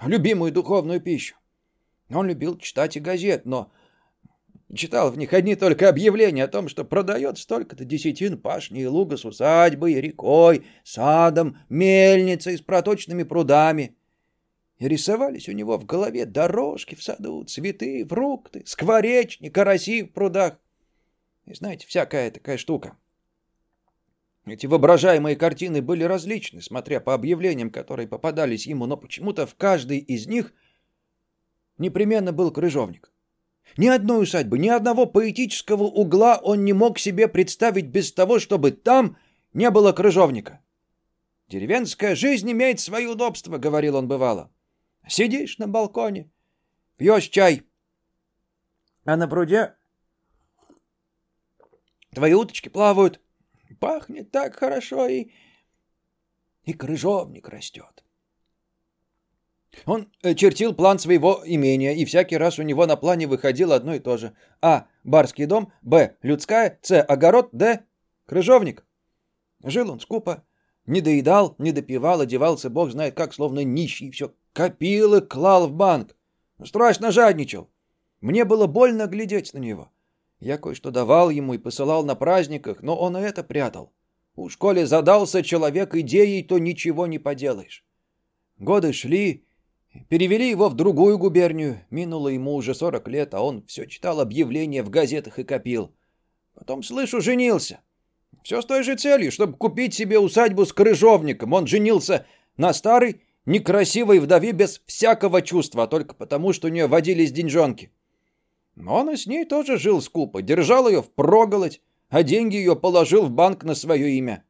C: любимую духовную пищу. Он любил читать и газет, но читал в них одни только объявления о том, что продает столько-то десятин пашни и луга с усадьбой, рекой, садом, мельницей с проточными прудами. И рисовались у него в голове дорожки в саду, цветы, фрукты, скворечни, караси в прудах. И знаете, всякая такая штука. Эти воображаемые картины были различны, смотря по объявлениям, которые попадались ему, но почему-то в каждой из них непременно был крыжовник. Ни одной усадьбы, ни одного поэтического угла он не мог себе представить без того, чтобы там не было крыжовника. «Деревенская жизнь имеет свои удобства», — говорил он бывало. «Сидишь на балконе, пьешь чай, а на пруде твои уточки плавают, Пахнет так хорошо, и... и крыжовник растет. Он э, чертил план своего имения, и всякий раз у него на плане выходило одно и то же. А. Барский дом, Б. Людская, С. Огород, Д. Крыжовник. Жил он скупо, не доедал, не допивал, одевался, бог знает как, словно нищий, все копил и клал в банк. Страшно жадничал. Мне было больно глядеть на него. Я кое-что давал ему и посылал на праздниках, но он и это прятал. У школе задался человек идеей, то ничего не поделаешь. Годы шли, перевели его в другую губернию. Минуло ему уже сорок лет, а он все читал объявления в газетах и копил. Потом, слышу, женился. Все с той же целью, чтобы купить себе усадьбу с крыжовником. Он женился на старой, некрасивой вдове без всякого чувства, а только потому, что у нее водились деньжонки. Но он и с ней тоже жил скупо, держал ее в проголодь, а деньги ее положил в банк на свое имя.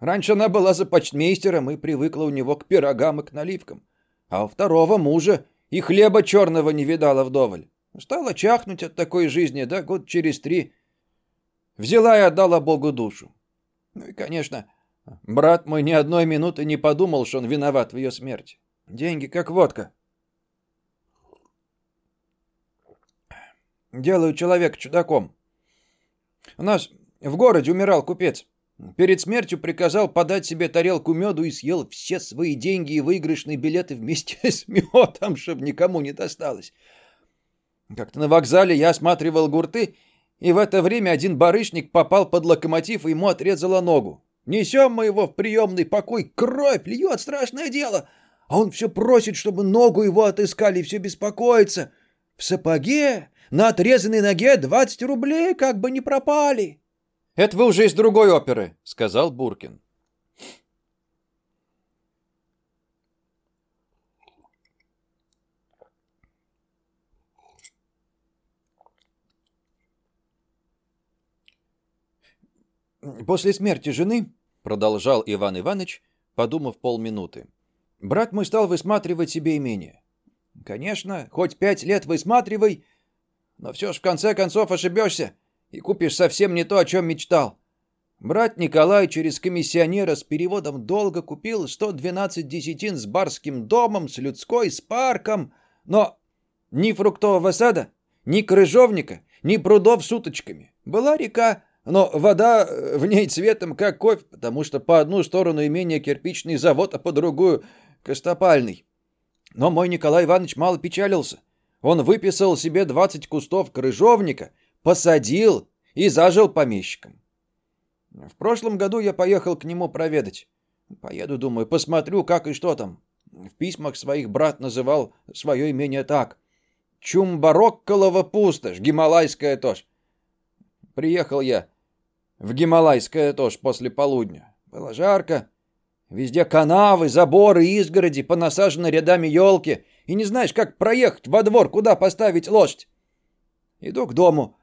C: Раньше она была за почтмейстером и привыкла у него к пирогам и к наливкам. А у второго мужа и хлеба черного не видала вдоволь. Стала чахнуть от такой жизни, да год через три взяла и отдала Богу душу. Ну и, конечно, брат мой ни одной минуты не подумал, что он виноват в ее смерти. Деньги как водка. Делают человека чудаком. У нас в городе умирал купец. Перед смертью приказал подать себе тарелку меду и съел все свои деньги и выигрышные билеты вместе с медом, чтобы никому не досталось. Как-то на вокзале я осматривал гурты И в это время один барышник попал под локомотив, и ему отрезала ногу. Несем мы его в приемный покой, кровь льет, страшное дело. А он все просит, чтобы ногу его отыскали, и все беспокоится. В сапоге, на отрезанной ноге 20 рублей, как бы не пропали.
B: «Это вы уже из другой оперы», — сказал Буркин.
C: После смерти жены, продолжал Иван Иванович, подумав полминуты, брат мой стал высматривать себе имение. Конечно, хоть пять лет высматривай, но все ж в конце концов ошибешься и купишь совсем не то, о чем мечтал. Брат Николай через комиссионера с переводом долга купил 112 десятин с барским домом, с людской, с парком, но ни фруктового сада, ни крыжовника, ни прудов с уточками. Была река, но вода э, в ней цветом как кофе, потому что по одну сторону имения кирпичный завод, а по другую — костопальный. Но мой Николай Иванович мало печалился. Он выписал себе 20 кустов крыжовника, посадил и зажил помещиком. В прошлом году я поехал к нему проведать. Поеду, думаю, посмотрю, как и что там. В письмах своих брат называл свое имение так. Чумбарокколова пустошь, Гималайская тоже. Приехал я в Гималайское тоже после полудня. Было жарко. Везде канавы, заборы, изгороди, понасажены рядами елки. И не знаешь, как проехать во двор, куда поставить лошадь. Иду к дому,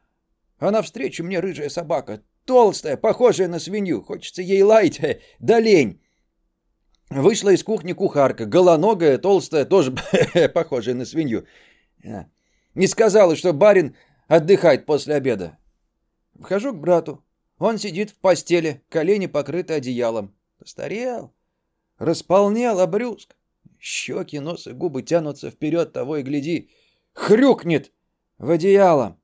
C: а навстречу мне рыжая собака, толстая, похожая на свинью. Хочется ей лаять, да лень. Вышла из кухни кухарка, голоногая, толстая, тоже похожая на свинью. Не сказала, что барин отдыхает после обеда. Вхожу к брату. Он сидит в постели, колени покрыты одеялом. Постарел, располнел, обрюзг. Щеки, нос и губы тянутся вперед, того и гляди. Хрюкнет в одеяло.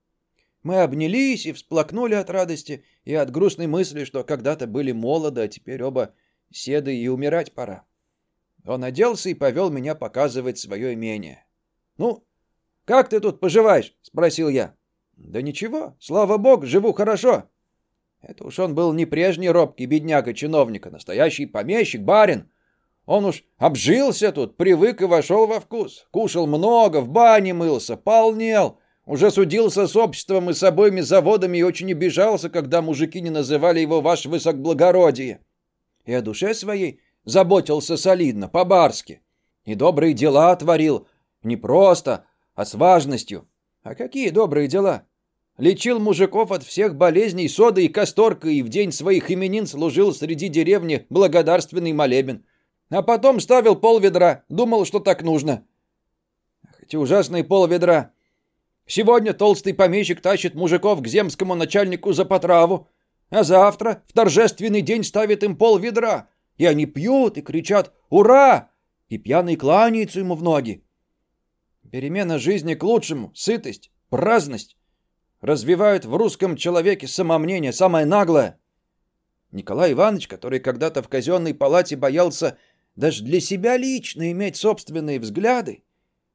C: Мы обнялись и всплакнули от радости и от грустной мысли, что когда-то были молоды, а теперь оба седы и умирать пора. Он оделся и повел меня показывать свое имение. «Ну, как ты тут поживаешь?» — спросил я. «Да ничего, слава богу, живу хорошо. Это уж он был не прежний робкий бедняга-чиновника, настоящий помещик, барин. Он уж обжился тут, привык и вошел во вкус. Кушал много, в бане мылся, полнел. Уже судился с обществом и с обоими заводами и очень обижался, когда мужики не называли его «ваше высокоблагородие». И о душе своей заботился солидно, по-барски. И добрые дела творил не просто, а с важностью. А какие добрые дела? Лечил мужиков от всех болезней содой и касторкой и в день своих именин служил среди деревни благодарственный молебен. А потом ставил пол ведра, думал, что так нужно. Эти ужасные пол ведра. Сегодня толстый помещик тащит мужиков к земскому начальнику за потраву, а завтра в торжественный день ставит им пол ведра, и они пьют и кричат «Ура!» и пьяный кланяется ему в ноги. Перемена жизни к лучшему, сытость, праздность развивают в русском человеке самомнение, самое наглое. Николай Иванович, который когда-то в казенной палате боялся даже для себя лично иметь собственные взгляды,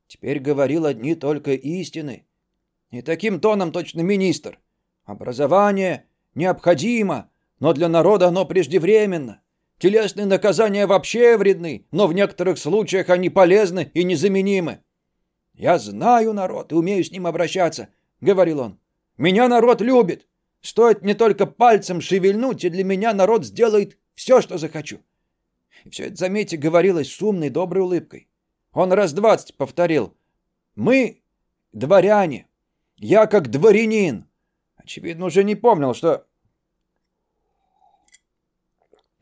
C: теперь говорил одни только истины. И таким тоном точно министр. Образование необходимо, но для народа оно преждевременно. Телесные наказания вообще вредны, но в некоторых случаях они полезны и незаменимы. «Я знаю народ и умею с ним обращаться», — говорил он. Меня народ любит. Стоит мне только пальцем шевельнуть, и для меня народ сделает все, что захочу. И все это, заметьте, говорилось с умной, доброй улыбкой. Он раз двадцать повторил. Мы дворяне. Я как дворянин. Очевидно, уже не помнил, что...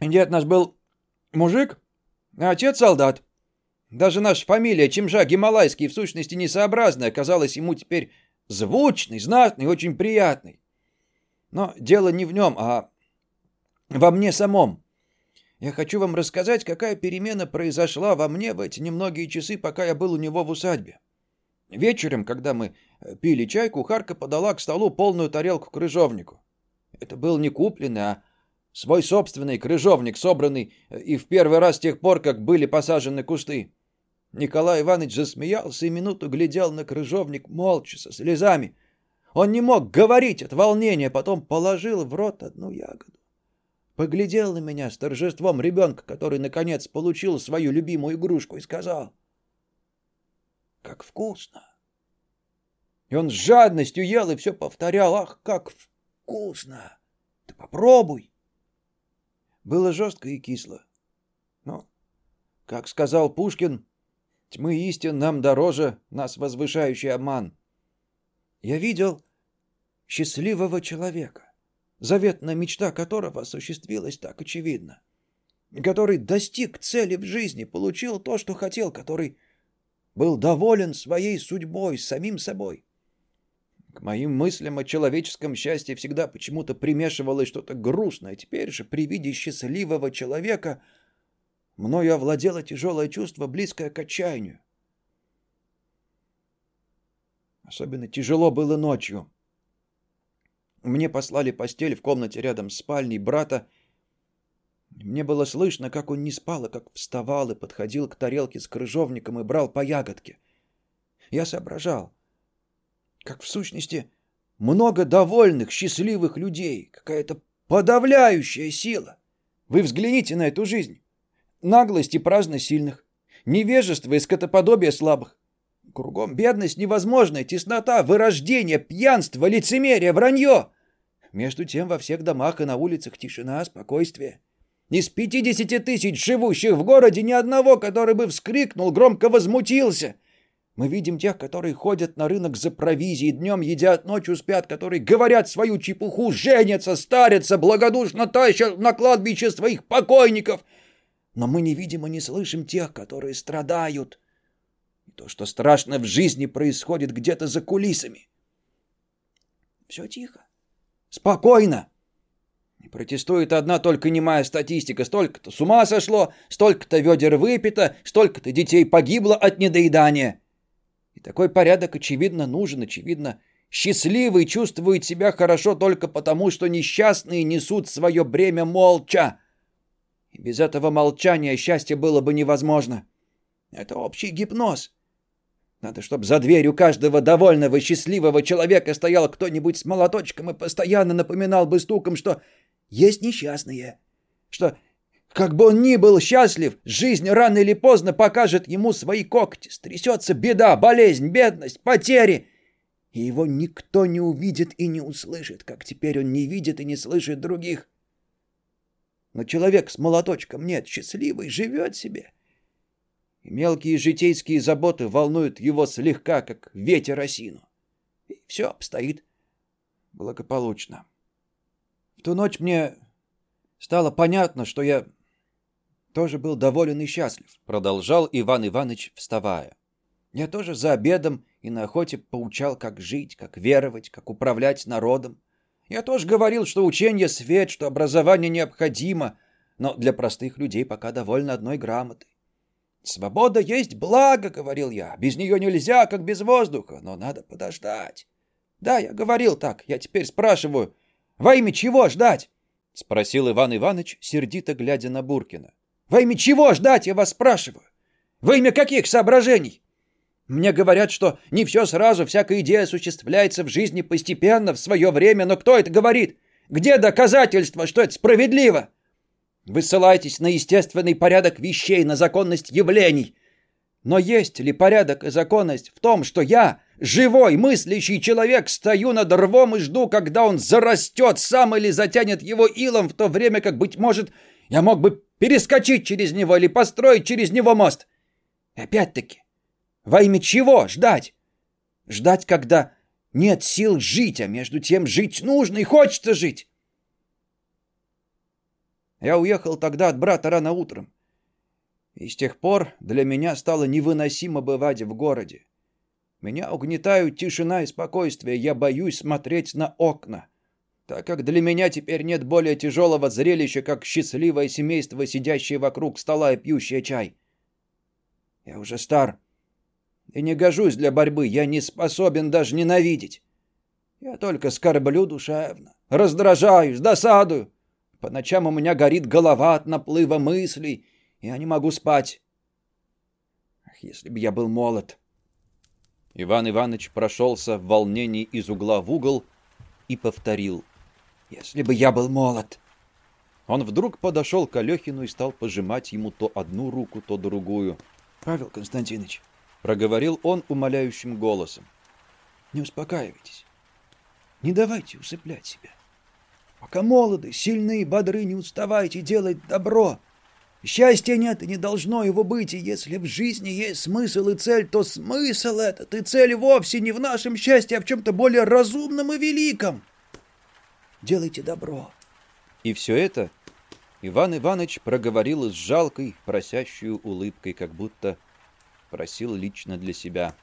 C: Дед наш был мужик, а отец солдат. Даже наша фамилия Чемжа Гималайский в сущности несообразная оказалась ему теперь Звучный, знатный, очень приятный. Но дело не в нем, а во мне самом. Я хочу вам рассказать, какая перемена произошла во мне в эти немногие часы, пока я был у него в усадьбе. Вечером, когда мы э, пили чай, кухарка подала к столу полную тарелку крыжовнику. Это был не купленный, а свой собственный крыжовник, собранный э, и в первый раз с тех пор, как были посажены кусты. Николай Иванович засмеялся и минуту глядел на крыжовник молча, со слезами. Он не мог говорить от волнения, потом положил в рот одну ягоду. Поглядел на меня с торжеством ребенка, который, наконец, получил свою любимую игрушку, и сказал, «Как вкусно!» И он с жадностью ел и все повторял, «Ах, как вкусно! Ты попробуй!» Было жестко и кисло. Но, как сказал Пушкин, тьмы истин нам дороже, нас возвышающий обман. Я видел счастливого человека, заветная мечта которого осуществилась так очевидно, который достиг цели в жизни, получил то, что хотел, который был доволен своей судьбой, самим собой. К моим мыслям о человеческом счастье всегда почему-то примешивалось что-то грустное. Теперь же при виде счастливого человека мною овладело тяжелое чувство, близкое к отчаянию. Особенно тяжело было ночью. Мне послали постель в комнате рядом с спальней брата. Мне было слышно, как он не спал, а как вставал и подходил к тарелке с крыжовником и брал по ягодке. Я соображал, как в сущности много довольных, счастливых людей, какая-то подавляющая сила. Вы взгляните на эту жизнь. Наглость и праздность сильных, невежество и скотоподобие слабых, Кругом бедность невозможная, теснота, вырождение, пьянство, лицемерие, вранье. Между тем во всех домах и на улицах тишина, спокойствие. Из пятидесяти тысяч живущих в городе ни одного, который бы вскрикнул, громко возмутился. Мы видим тех, которые ходят на рынок за провизией, днем едят, ночью спят, которые говорят свою чепуху, женятся, старятся, благодушно тащат на кладбище своих покойников. Но мы не видим и не слышим тех, которые страдают, то, что страшно в жизни, происходит где-то за кулисами. Все тихо. Спокойно. И протестует одна только немая статистика. Столько-то с ума сошло, столько-то ведер выпито, столько-то детей погибло от недоедания. И такой порядок, очевидно, нужен, очевидно, счастливый чувствует себя хорошо только потому, что несчастные несут свое бремя молча. И без этого молчания счастье было бы невозможно. Это общий гипноз. Надо, чтобы за дверью каждого довольного, счастливого человека стоял кто-нибудь с молоточком и постоянно напоминал бы стуком, что есть несчастные, что, как бы он ни был счастлив, жизнь рано или поздно покажет ему свои когти, стрясется беда, болезнь, бедность, потери, и его никто не увидит и не услышит, как теперь он не видит и не слышит других. Но человек с молоточком нет, счастливый, живет себе — и мелкие житейские заботы волнуют его слегка, как ветер осину. И все обстоит благополучно. В ту ночь мне стало понятно, что я тоже был доволен и счастлив, продолжал Иван Иванович, вставая. Я тоже за обедом и на охоте поучал, как жить, как веровать, как управлять народом. Я тоже говорил, что учение свет, что образование необходимо, но для простых людей пока довольно одной грамоты. «Свобода есть благо», — говорил я. «Без нее нельзя, как без воздуха, но надо подождать». «Да, я говорил так. Я теперь спрашиваю, во имя чего ждать?» — спросил Иван Иванович, сердито глядя на Буркина. «Во имя чего ждать, я вас спрашиваю? Во имя каких соображений? Мне говорят, что не все сразу, всякая идея осуществляется в жизни постепенно, в свое время, но кто это говорит? Где доказательства, что это справедливо?» Вы ссылаетесь на естественный порядок вещей, на законность явлений. Но есть ли порядок и законность в том, что я, живой, мыслящий человек, стою над рвом и жду, когда он зарастет сам или затянет его илом, в то время как, быть может, я мог бы перескочить через него или построить через него мост? Опять-таки, во имя чего ждать? Ждать, когда нет сил жить, а между тем жить нужно и хочется жить. Я уехал тогда от брата рано утром. И с тех пор для меня стало невыносимо бывать в городе. Меня угнетают тишина и спокойствие, я боюсь смотреть на окна, так как для меня теперь нет более тяжелого зрелища, как счастливое семейство, сидящее вокруг стола и пьющее чай. Я уже стар и не гожусь для борьбы, я не способен даже ненавидеть. Я только скорблю душевно, раздражаюсь, досадую, по ночам у меня горит голова от наплыва мыслей, я не могу спать. Ах, если бы я был молод.
B: Иван Иванович прошелся в волнении из угла в угол и повторил. «Если бы я был молод!» Он вдруг подошел к Алехину и стал пожимать ему то одну руку, то другую.
C: «Павел Константинович», —
B: проговорил он умоляющим голосом, —
C: «не успокаивайтесь. Не давайте усыплять себя. Пока молоды, сильные, бодры, не уставайте делать добро. Счастья нет и не должно его быть, и если в жизни есть смысл и цель, то смысл этот и цель вовсе не в нашем счастье, а в чем-то более разумном и великом. Делайте добро.
B: И все это Иван Иванович проговорил с жалкой, просящую улыбкой, как будто просил лично для себя.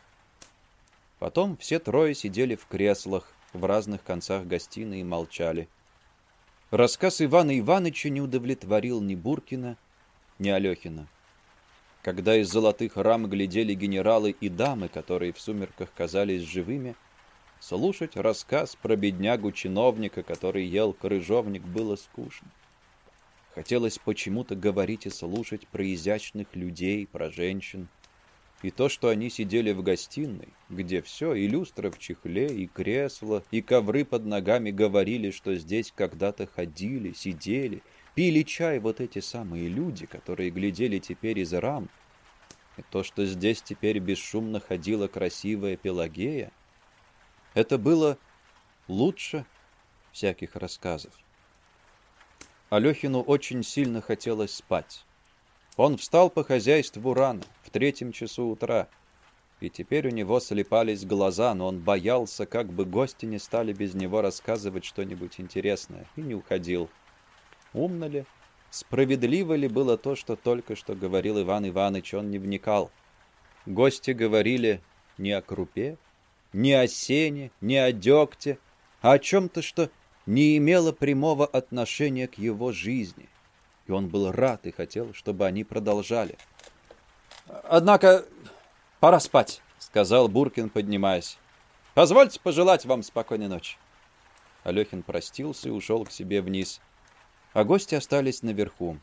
B: Потом все трое сидели в креслах в разных концах гостиной и молчали. Рассказ Ивана Ивановича не удовлетворил ни Буркина, ни Алехина. Когда из золотых рам глядели генералы и дамы, которые в сумерках казались живыми, слушать рассказ про беднягу-чиновника, который ел крыжовник, было скучно. Хотелось почему-то говорить и слушать про изящных людей, про женщин. И то, что они сидели в гостиной, где все, и люстра в чехле, и кресло, и ковры под ногами говорили, что здесь когда-то ходили, сидели, Пили чай вот эти самые люди, которые глядели теперь из рам. И то, что здесь теперь бесшумно ходила красивая Пелагея, это было лучше всяких рассказов. Алехину очень сильно хотелось спать. Он встал по хозяйству рано, в третьем часу утра, и теперь у него слепались глаза, но он боялся, как бы гости не стали без него рассказывать что-нибудь интересное, и не уходил. Умно ли, справедливо ли было то, что только что говорил Иван Иванович, он не вникал. Гости говорили не о крупе, не о сене, не о дегте, а о чем-то, что не имело прямого отношения к его жизни. И он был рад и хотел, чтобы они продолжали. «Однако пора спать», — сказал Буркин, поднимаясь. «Позвольте пожелать вам спокойной ночи». Алехин простился и ушел к себе вниз а гости остались наверху.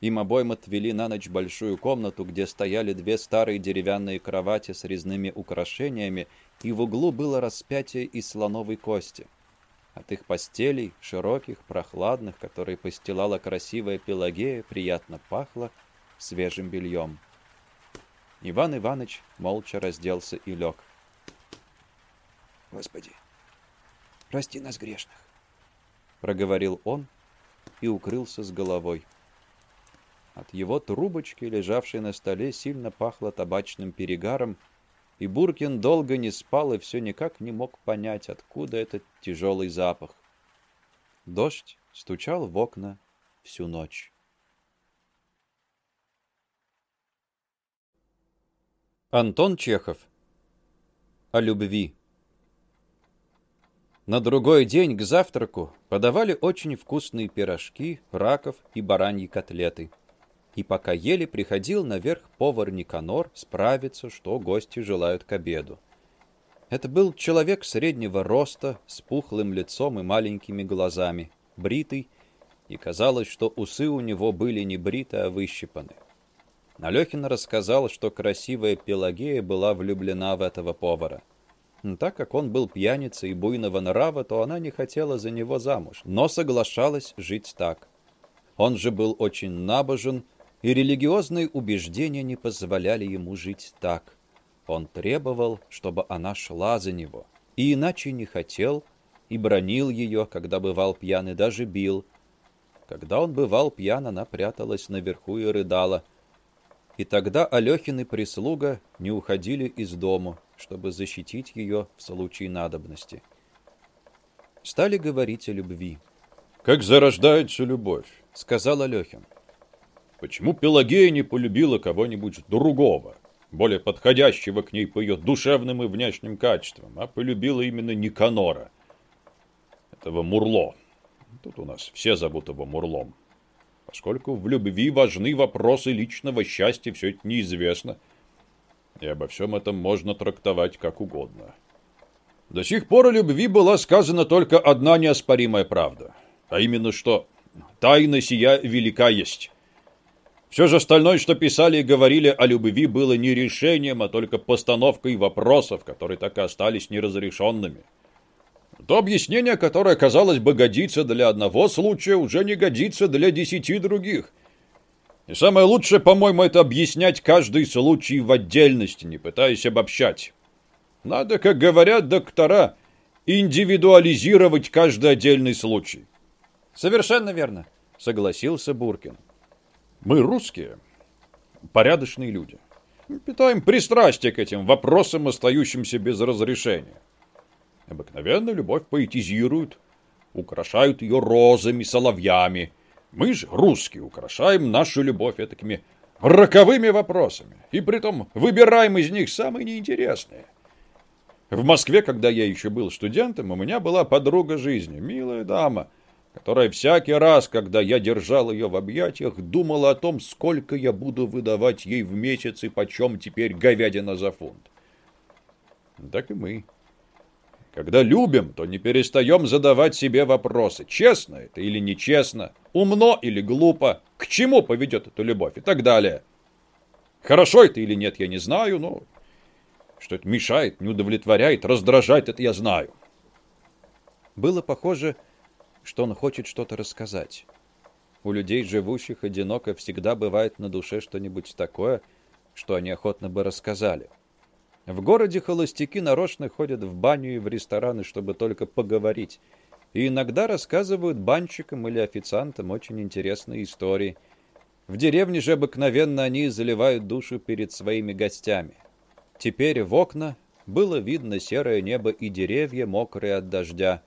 B: Им обоим отвели на ночь большую комнату, где стояли две старые деревянные кровати с резными украшениями, и в углу было распятие из слоновой кости. От их постелей, широких, прохладных, которые постилала красивая Пелагея, приятно пахло свежим бельем. Иван Иванович молча разделся и лег.
C: «Господи, прости нас грешных», —
B: проговорил он, и укрылся с головой. От его трубочки, лежавшей на столе, сильно пахло табачным перегаром, и Буркин долго не спал и все никак не мог понять, откуда этот тяжелый запах. Дождь стучал в окна всю ночь. Антон Чехов О любви на другой день к завтраку подавали очень вкусные пирожки, раков и бараньи котлеты. И пока ели, приходил наверх повар Никанор справиться, что гости желают к обеду. Это был человек среднего роста, с пухлым лицом и маленькими глазами, бритый, и казалось, что усы у него были не бриты, а выщипаны. Алехин рассказал, что красивая Пелагея была влюблена в этого повара — так как он был пьяницей и буйного нрава, то она не хотела за него замуж, но соглашалась жить так. Он же был очень набожен, и религиозные убеждения не позволяли ему жить так. Он требовал, чтобы она шла за него, и иначе не хотел, и бронил ее, когда бывал пьян, и даже бил. Когда он бывал пьян, она пряталась наверху и рыдала. И тогда Алехин и прислуга не уходили из дому, чтобы защитить ее в случае надобности. Стали говорить о любви.
D: «Как зарождается любовь», —
B: сказал Алехин.
D: «Почему Пелагея не полюбила кого-нибудь другого, более подходящего к ней по ее душевным и внешним качествам, а полюбила именно Никанора, этого Мурло? Тут у нас все зовут его Мурлом. Поскольку в любви важны вопросы личного счастья, все это неизвестно — и обо всем этом можно трактовать как угодно. До сих пор о любви была сказана только одна неоспоримая правда, а именно что тайна сия велика есть. Все же остальное, что писали и говорили о любви, было не решением, а только постановкой вопросов, которые так и остались неразрешенными. То объяснение, которое, казалось бы, годится для одного случая, уже не годится для десяти других. И самое лучшее, по-моему, это объяснять каждый случай в отдельности, не пытаясь обобщать. Надо, как говорят доктора, индивидуализировать каждый отдельный случай.
B: Совершенно верно, согласился Буркин.
D: Мы русские, порядочные люди. Питаем пристрастие к этим вопросам, остающимся без разрешения. Обыкновенно любовь поэтизируют, украшают ее розами, соловьями. Мы же, русские, украшаем нашу любовь такими роковыми вопросами. И притом выбираем из них самые неинтересные. В Москве, когда я еще был студентом, у меня была подруга жизни, милая дама – которая всякий раз, когда я держал ее в объятиях, думала о том, сколько я буду выдавать ей в месяц и почем теперь говядина за фунт. Так и мы. Когда любим, то не перестаем задавать себе вопросы, честно это или нечестно, умно или глупо, к чему поведет эта любовь и так далее. Хорошо это или нет, я не знаю, но что это мешает, не удовлетворяет, раздражает, это я знаю.
B: Было похоже, что он хочет что-то рассказать. У людей, живущих одиноко, всегда бывает на душе что-нибудь такое, что они охотно бы рассказали. В городе холостяки нарочно ходят в баню и в рестораны, чтобы только поговорить, и иногда рассказывают банщикам или официантам очень интересные истории. В деревне же обыкновенно они заливают душу перед своими гостями. Теперь в окна было видно серое небо и деревья, мокрые от дождя.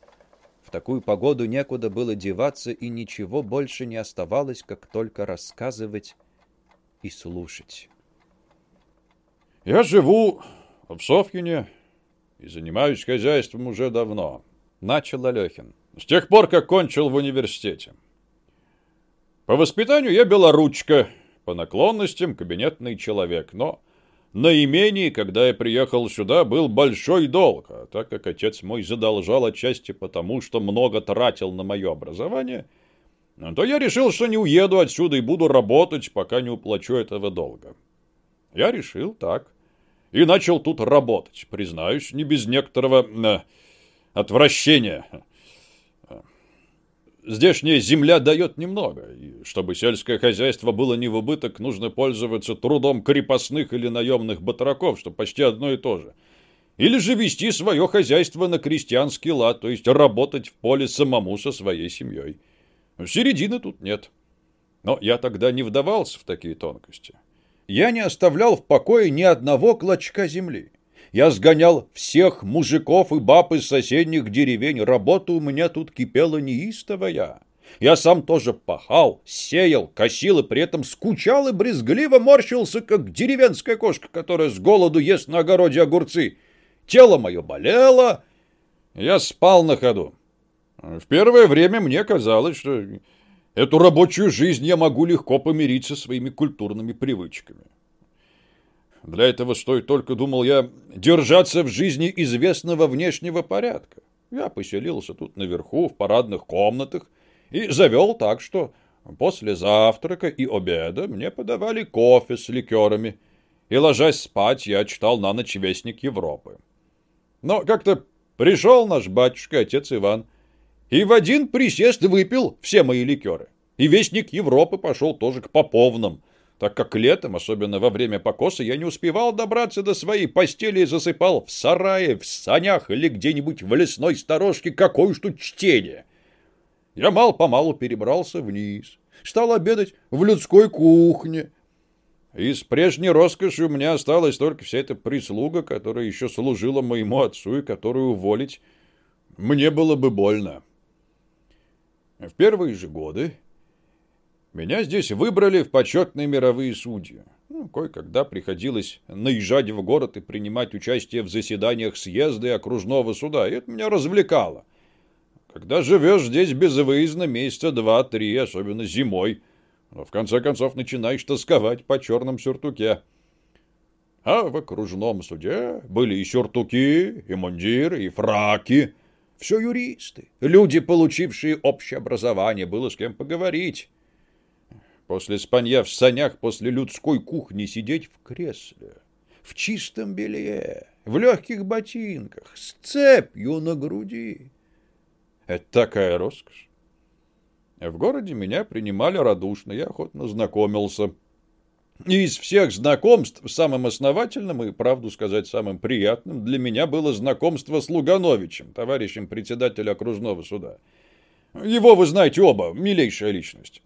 B: В такую погоду некуда было деваться, и ничего больше не оставалось, как только рассказывать и слушать.
D: «Я живу в Софьине и занимаюсь хозяйством уже давно», — начал Алехин. «С тех пор, как кончил в университете. По воспитанию я белоручка, по наклонностям кабинетный человек, но на имении, когда я приехал сюда, был большой долг, а так как отец мой задолжал отчасти потому, что много тратил на мое образование, то я решил, что не уеду отсюда и буду работать, пока не уплачу этого долга. Я решил так. И начал тут работать, признаюсь, не без некоторого э, отвращения. Здешняя земля дает немного, и чтобы сельское хозяйство было не в убыток, нужно пользоваться трудом крепостных или наемных батраков, что почти одно и то же. Или же вести свое хозяйство на крестьянский лад, то есть работать в поле самому со своей семьей. Середины тут нет. Но я тогда не вдавался в такие тонкости. Я не оставлял в покое ни одного клочка земли. Я сгонял всех мужиков и баб из соседних деревень. Работа у меня тут кипела неистовая. Я сам тоже пахал, сеял, косил и при этом скучал и брезгливо морщился, как деревенская кошка, которая с голоду ест на огороде огурцы. Тело мое болело, я спал на ходу. В первое время мне казалось, что эту рабочую жизнь я могу легко помирить со своими культурными привычками. Для этого стоит только, думал я, держаться в жизни известного внешнего порядка. Я поселился тут наверху, в парадных комнатах, и завел так, что после завтрака и обеда мне подавали кофе с ликерами, и, ложась спать, я читал на ночь Вестник Европы. Но как-то пришел наш батюшка, отец Иван, и в один присест выпил все мои ликеры. И Вестник Европы пошел тоже к поповным – так как летом, особенно во время покоса, я не успевал добраться до своей постели и засыпал в сарае, в санях или где-нибудь в лесной сторожке какое уж тут чтение. Я мал-помалу перебрался вниз, стал обедать в людской кухне. Из прежней роскоши у меня осталась только вся эта прислуга, которая еще служила моему отцу и которую уволить мне было бы больно. В первые же годы меня здесь выбрали в почетные мировые судьи. Ну, кое-когда приходилось наезжать в город и принимать участие в заседаниях съезда и окружного суда, и это меня развлекало. Когда живешь здесь безвыездно месяца два-три, особенно зимой, но в конце концов начинаешь тосковать по черном сюртуке. А в окружном суде были и сюртуки, и мундиры, и фраки. Все юристы, люди, получившие общее образование, было с кем поговорить. После спанья в санях, после людской кухни сидеть в кресле, в чистом белье, в легких ботинках, с цепью на груди. Это такая роскошь. В городе меня принимали радушно, я охотно знакомился. И из всех знакомств самым основательным и, правду сказать, самым приятным для меня было знакомство с Лугановичем, товарищем председателя окружного суда. Его вы знаете оба, милейшая личность.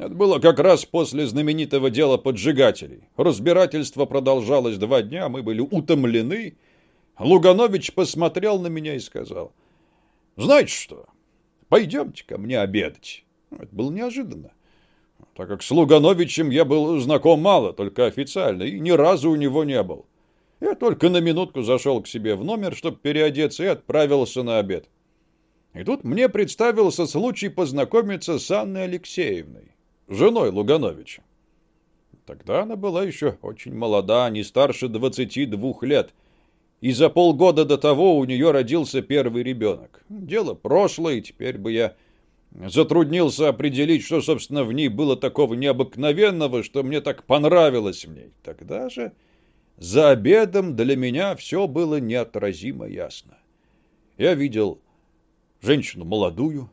D: Это было как раз после знаменитого дела поджигателей. Разбирательство продолжалось два дня, мы были утомлены. Луганович посмотрел на меня и сказал, «Знаете что, пойдемте ко мне обедать». Это было неожиданно так как с Лугановичем я был знаком мало, только официально, и ни разу у него не был. Я только на минутку зашел к себе в номер, чтобы переодеться, и отправился на обед. И тут мне представился случай познакомиться с Анной Алексеевной, женой Лугановича. Тогда она была еще очень молода, не старше 22 лет, и за полгода до того у нее родился первый ребенок. Дело прошлое, и теперь бы я Затруднился определить, что, собственно, в ней было такого необыкновенного, что мне так понравилось в ней. Тогда же за обедом для меня все было неотразимо ясно. Я видел женщину молодую,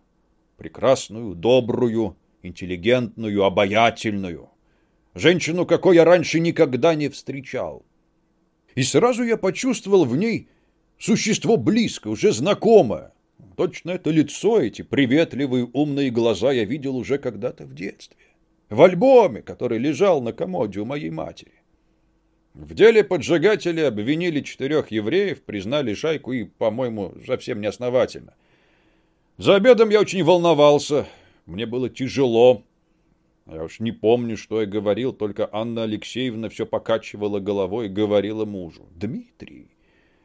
D: прекрасную, добрую, интеллигентную, обаятельную. Женщину, какой я раньше никогда не встречал. И сразу я почувствовал в ней существо близкое, уже знакомое. Точно это лицо, эти приветливые умные глаза я видел уже когда-то в детстве. В альбоме, который лежал на комоде у моей матери. В деле поджигатели обвинили четырех евреев, признали шайку и, по-моему, совсем неосновательно. За обедом я очень волновался, мне было тяжело. Я уж не помню, что я говорил, только Анна Алексеевна все покачивала головой и говорила мужу. «Дмитрий,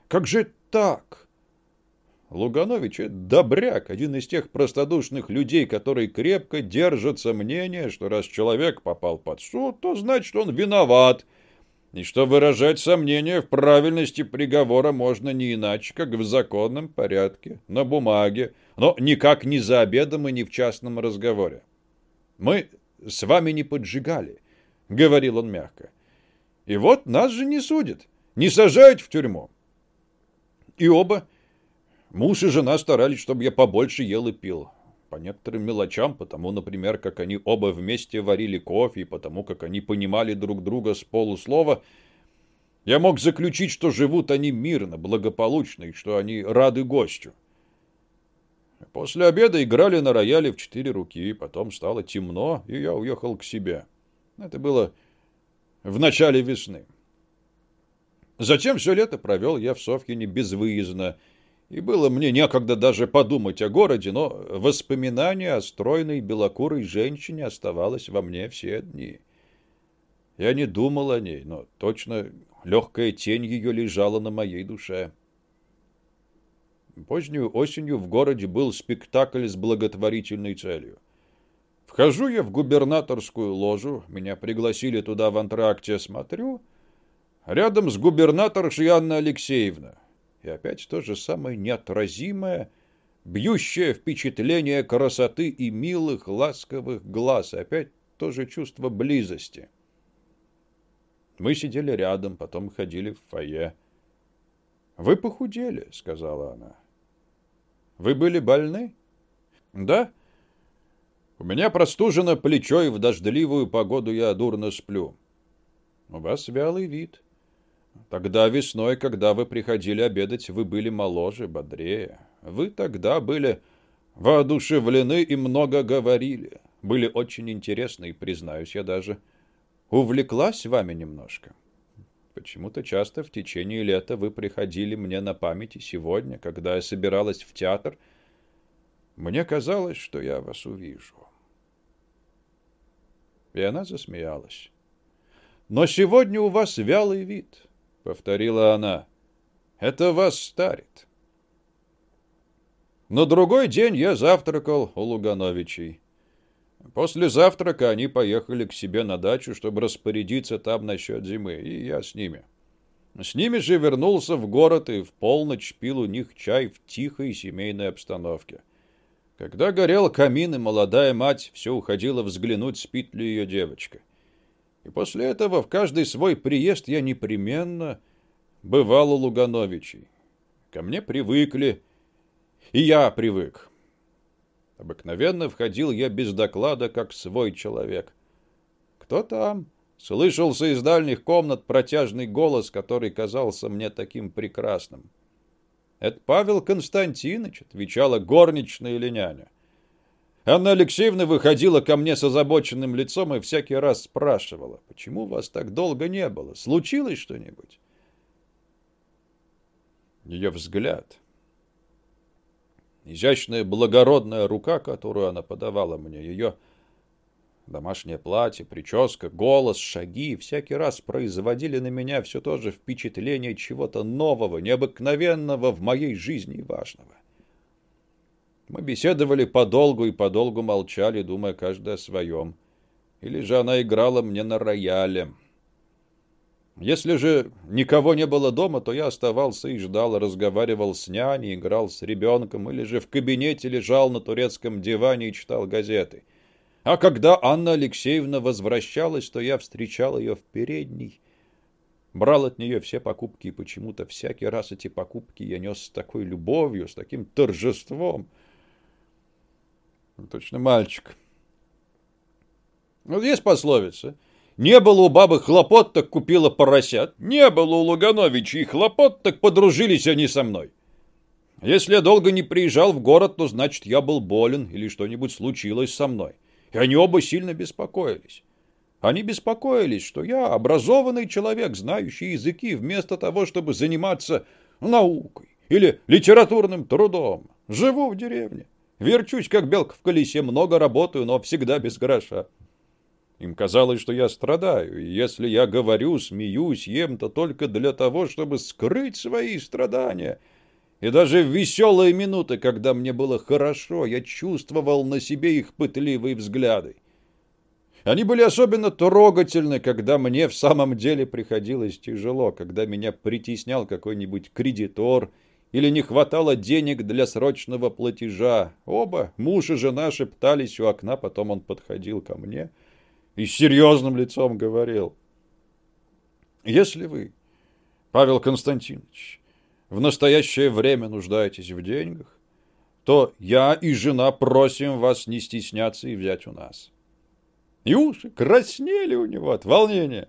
D: как же так? Луганович – добряк, один из тех простодушных людей, которые крепко держатся мнения, что раз человек попал под суд, то значит он виноват, и что выражать сомнения в правильности приговора можно не иначе, как в законном порядке, на бумаге, но никак не за обедом и не в частном разговоре. «Мы с вами не поджигали», — говорил он мягко. «И вот нас же не судят, не сажают в тюрьму». И оба Муж и жена старались, чтобы я побольше ел и пил. По некоторым мелочам, потому, например, как они оба вместе варили кофе, и потому, как они понимали друг друга с полуслова, я мог заключить, что живут они мирно, благополучно, и что они рады гостю. После обеда играли на рояле в четыре руки, потом стало темно, и я уехал к себе. Это было в начале весны. Затем все лето провел я в Софьине безвыездно, и было мне некогда даже подумать о городе, но воспоминание о стройной белокурой женщине оставалось во мне все дни. Я не думал о ней, но точно легкая тень ее лежала на моей душе. Позднюю осенью в городе был спектакль с благотворительной целью. Вхожу я в губернаторскую ложу, меня пригласили туда в антракте, смотрю. Рядом с губернаторшей Анна Алексеевна. И опять то же самое неотразимое, бьющее впечатление красоты и милых, ласковых глаз. И опять то же чувство близости. Мы сидели рядом, потом ходили в фойе. «Вы похудели», — сказала она. «Вы были больны?» «Да. У меня простужено плечо, и в дождливую погоду я дурно сплю. У вас вялый вид». Тогда весной, когда вы приходили обедать, вы были моложе, бодрее. Вы тогда были воодушевлены и много говорили. Были очень интересны, и, признаюсь, я даже увлеклась вами немножко. Почему-то часто в течение лета вы приходили мне на память, и сегодня, когда я собиралась в театр, мне казалось, что я вас увижу. И она засмеялась. Но сегодня у вас вялый вид. — повторила она. «Это вас старит». На другой день я завтракал у Лугановичей. После завтрака они поехали к себе на дачу, чтобы распорядиться там насчет зимы, и я с ними. С ними же вернулся в город и в полночь пил у них чай в тихой семейной обстановке. Когда горел камин, и молодая мать все уходила взглянуть, спит ли ее девочка. И после этого в каждый свой приезд я непременно бывал у Лугановичей. Ко мне привыкли, и я привык. Обыкновенно входил я без доклада, как свой человек. «Кто там?» Слышался из дальних комнат протяжный голос, который казался мне таким прекрасным. «Это Павел Константинович», — отвечала горничная или няня. Анна Алексеевна выходила ко мне с озабоченным лицом и всякий раз спрашивала, «Почему вас так долго не было? Случилось что-нибудь?» Ее взгляд, изящная благородная рука, которую она подавала мне, ее Домашнее платье, прическа, голос, шаги всякий раз производили на меня все то же впечатление чего-то нового, необыкновенного в моей жизни и важного. Мы беседовали подолгу и подолгу молчали, думая каждый о своем. Или же она играла мне на рояле. Если же никого не было дома, то я оставался и ждал, разговаривал с няней, играл с ребенком, или же в кабинете лежал на турецком диване и читал газеты. А когда Анна Алексеевна возвращалась, то я встречал ее в передней. Брал от нее все покупки, и почему-то всякий раз эти покупки я нес с такой любовью, с таким торжеством. Точно мальчик. Вот есть пословица. Не было у бабы хлопот, так купила поросят. Не было у Лугановича и хлопот, так подружились они со мной. Если я долго не приезжал в город, то значит я был болен или что-нибудь случилось со мной. И они оба сильно беспокоились. Они беспокоились, что я образованный человек, знающий языки, вместо того, чтобы заниматься наукой или литературным трудом. Живу в деревне. Верчусь, как белка в колесе, много работаю, но всегда без гроша. Им казалось, что я страдаю, и если я говорю, смеюсь, ем, то только для того, чтобы скрыть свои страдания — и даже в веселые минуты, когда мне было хорошо, я чувствовал на себе их пытливые взгляды. Они были особенно трогательны, когда мне в самом деле приходилось тяжело, когда меня притеснял какой-нибудь кредитор или не хватало денег для срочного платежа. Оба, муж и жена, шептались у окна, потом он подходил ко мне и с серьезным лицом говорил. «Если вы, Павел Константинович, в настоящее время нуждаетесь в деньгах, то я и жена просим вас не стесняться и взять у нас. И уши краснели у него от волнения.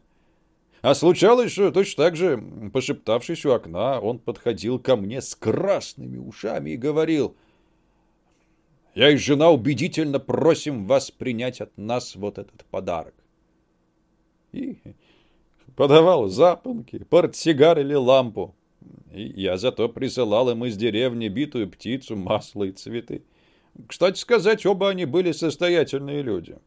D: А случалось, что точно так же, пошептавшись у окна, он подходил ко мне с красными ушами и говорил, «Я и жена убедительно просим вас принять от нас вот этот подарок». И подавал запонки, портсигар или лампу. И я зато присылал им из деревни битую птицу, масло и цветы. Кстати сказать, оба они были состоятельные люди.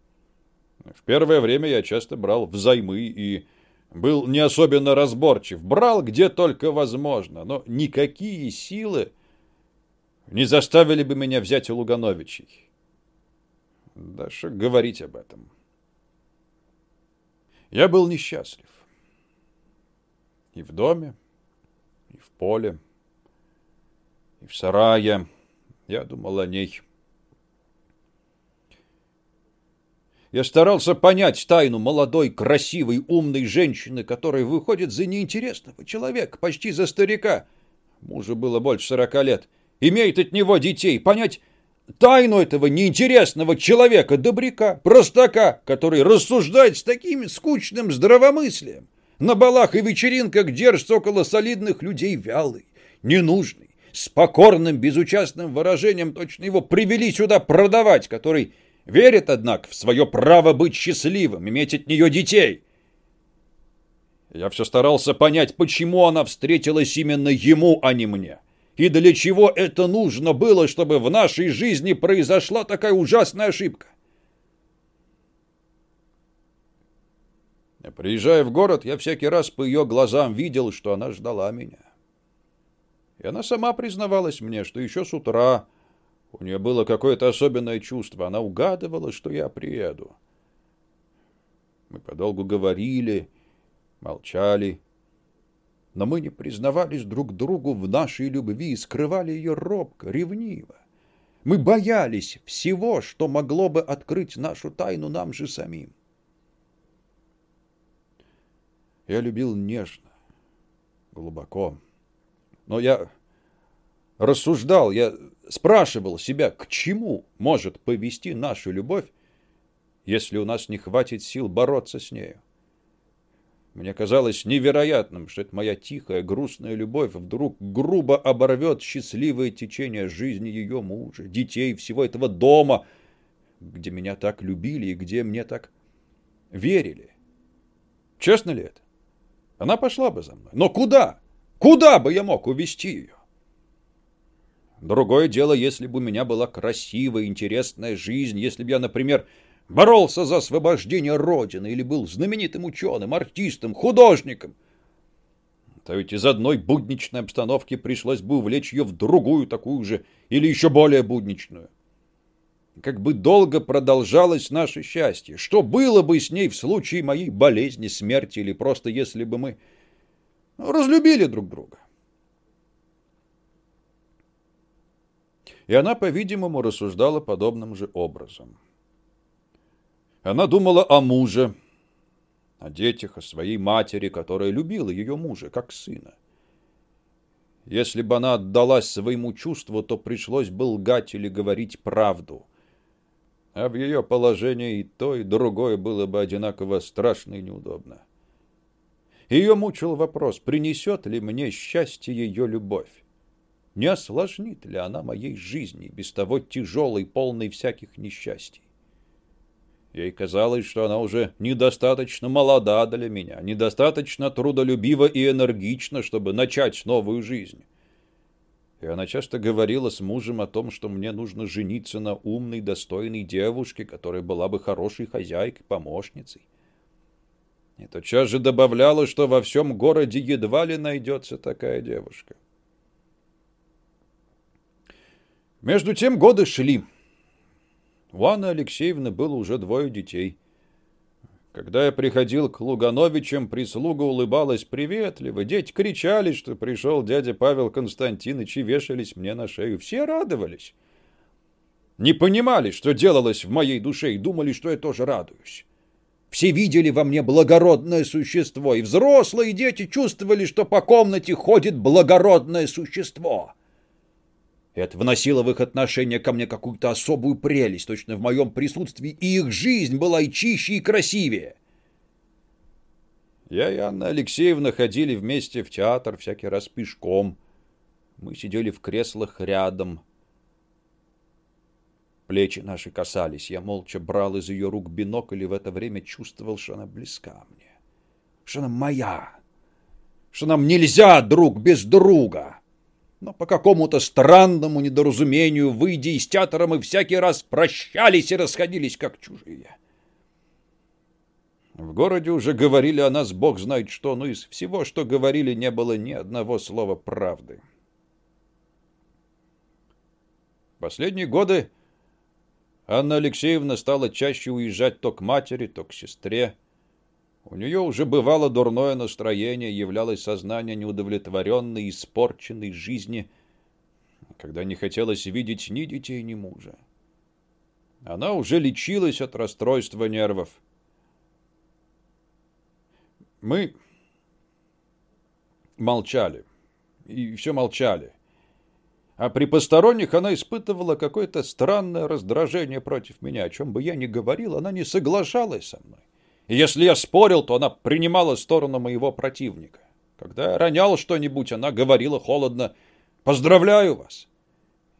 D: В первое время я часто брал взаймы и был не особенно разборчив. Брал где только возможно, но никакие силы не заставили бы меня взять у Лугановичей. Даже говорить об этом. Я был несчастлив. И в доме, и в поле, и в сарае. Я думал о ней. Я старался понять тайну молодой, красивой, умной женщины, которая выходит за неинтересного человека, почти за старика. Мужу было больше сорока лет. Имеет от него детей. Понять тайну этого неинтересного человека, добряка, простака, который рассуждает с таким скучным здравомыслием. На балах и вечеринках держится около солидных людей вялый, ненужный, с покорным, безучастным выражением точно его привели сюда продавать, который верит, однако, в свое право быть счастливым, иметь от нее детей. Я все старался понять, почему она встретилась именно ему, а не мне. И для чего это нужно было, чтобы в нашей жизни произошла такая ужасная ошибка. Приезжая в город, я всякий раз по ее глазам видел, что она ждала меня. И она сама признавалась мне, что еще с утра у нее было какое-то особенное чувство. Она угадывала, что я приеду. Мы подолгу говорили, молчали, но мы не признавались друг другу в нашей любви и скрывали ее робко, ревниво.
C: Мы боялись всего, что могло бы открыть нашу тайну нам же самим. Я любил нежно, глубоко. Но я рассуждал, я спрашивал себя, к чему может повести нашу любовь, если у нас не хватит сил бороться с нею. Мне казалось невероятным, что эта моя тихая, грустная любовь вдруг грубо оборвет счастливое течение жизни ее мужа, детей, всего этого дома, где меня так любили и где мне так верили. Честно ли это? Она пошла бы за мной. Но куда? Куда бы я мог увести ее? Другое дело, если бы у меня была красивая, интересная жизнь, если бы я, например, боролся за освобождение Родины или был знаменитым ученым, артистом, художником. То ведь из одной будничной обстановки пришлось бы увлечь ее в другую такую же или еще более будничную. Как бы долго продолжалось наше счастье? Что было бы с ней в случае моей болезни, смерти или просто если бы мы разлюбили друг друга? И она, по-видимому, рассуждала подобным же образом. Она думала о муже, о детях, о своей матери, которая любила ее мужа, как сына. Если бы она отдалась своему чувству, то пришлось бы лгать или говорить правду. А в ее положении и то, и другое было бы одинаково страшно и неудобно. Ее мучил вопрос, принесет ли мне счастье ее любовь. Не осложнит ли она моей жизни, без того тяжелой, полной всяких несчастий? Ей казалось, что она уже недостаточно молода для меня, недостаточно трудолюбива и энергична, чтобы начать новую жизнь. И она часто говорила с мужем о том, что мне нужно жениться на умной, достойной девушке, которая была бы хорошей хозяйкой, помощницей. И тотчас же добавляла, что во всем городе едва ли найдется такая девушка. Между тем годы шли. У Анны Алексеевны было уже двое детей. Когда я приходил к Лугановичам, прислуга улыбалась приветливо. Дети кричали, что пришел дядя Павел Константинович и вешались мне на шею. Все радовались. Не понимали, что делалось в моей душе, и думали, что я тоже радуюсь. Все видели во мне благородное существо, и взрослые дети чувствовали, что по комнате ходит благородное существо. Это вносило в их отношение ко мне какую-то особую прелесть, точно в моем присутствии, и их жизнь была и чище, и красивее. Я и Анна Алексеевна ходили вместе в театр, всякий раз пешком. Мы сидели в креслах рядом. Плечи наши касались. Я молча брал из ее рук бинокль и в это время чувствовал, что она близка мне. Что она моя. Что нам нельзя друг без друга. Но по какому-то странному недоразумению, выйдя из театра, мы всякий раз прощались и расходились, как чужие. В городе уже говорили о нас бог знает что, но из всего, что говорили, не было ни одного слова правды. Последние годы Анна Алексеевна стала чаще уезжать то к матери, то к сестре. У нее уже бывало дурное настроение, являлось сознание неудовлетворенной, испорченной жизни, когда не хотелось видеть ни детей, ни мужа. Она уже лечилась от расстройства нервов. Мы молчали, и все молчали. А при посторонних она испытывала какое-то странное раздражение против меня. О чем бы я ни говорил, она не соглашалась со мной. И если я спорил, то она принимала сторону моего противника. Когда я ронял что-нибудь, она говорила холодно «Поздравляю вас!».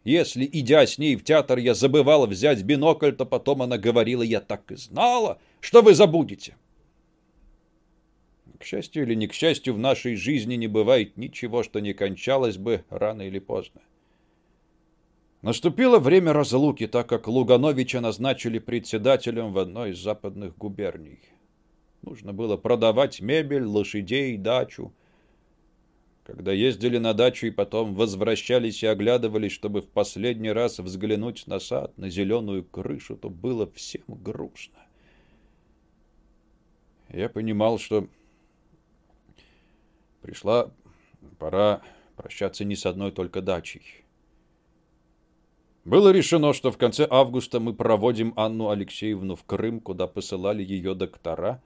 C: Если, идя с ней в театр, я забывал взять бинокль, то потом она говорила «Я так и знала, что вы забудете». К счастью или не к счастью, в нашей жизни не бывает ничего, что не кончалось бы рано или поздно. Наступило время разлуки, так как Лугановича назначили председателем в одной из западных губерний. Нужно было продавать мебель, лошадей, дачу. Когда ездили на дачу и потом возвращались и оглядывались, чтобы в последний раз взглянуть на сад, на зеленую крышу, то было всем грустно. Я понимал, что пришла пора прощаться не с одной только дачей.
D: Было решено, что в конце августа мы проводим Анну Алексеевну в Крым, куда посылали ее доктора,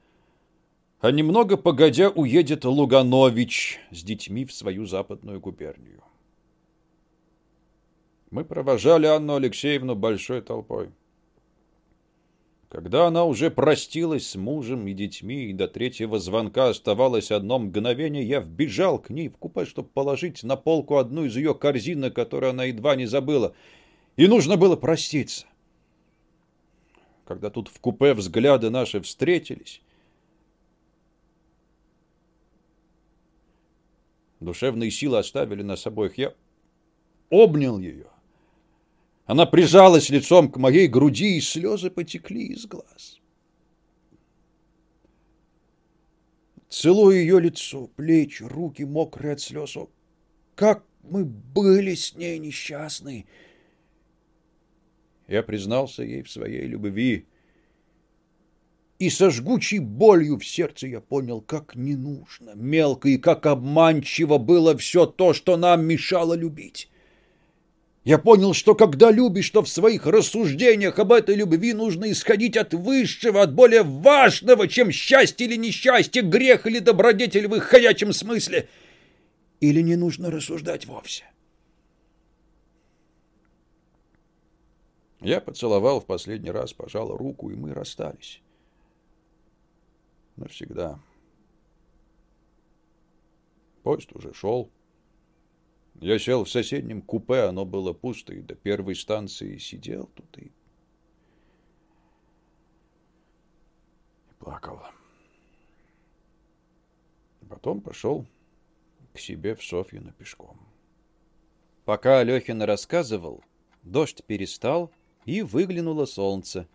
D: а немного погодя уедет Луганович с детьми в свою западную губернию. Мы провожали Анну Алексеевну большой толпой. Когда она уже простилась с мужем и детьми, и до третьего звонка оставалось одно мгновение, я вбежал к ней в купе, чтобы положить на полку одну из ее корзинок, которую она едва не забыла. И нужно было проститься. Когда тут в купе взгляды наши встретились, душевные силы оставили нас обоих. Я обнял ее. Она прижалась лицом к моей груди, и слезы потекли из глаз. Целую ее лицо, плечи, руки мокрые от слез. О, как мы были с ней несчастны! Я признался ей в своей любви. И со жгучей болью в сердце я понял, как не нужно, мелко и как обманчиво было все то, что нам мешало любить. Я понял, что когда любишь, то в своих рассуждениях об этой любви нужно исходить от высшего, от более важного, чем счастье или несчастье, грех или добродетель в их ходячем смысле. Или не нужно рассуждать вовсе. Я поцеловал в последний раз, пожал руку, и мы расстались. Навсегда. Поезд уже шел. Я сел в соседнем купе, оно было пусто, и до первой станции сидел тут и... и плакал. Потом пошел к себе в Софьино пешком.
B: Пока Алехин рассказывал, дождь перестал, и выглянуло солнце.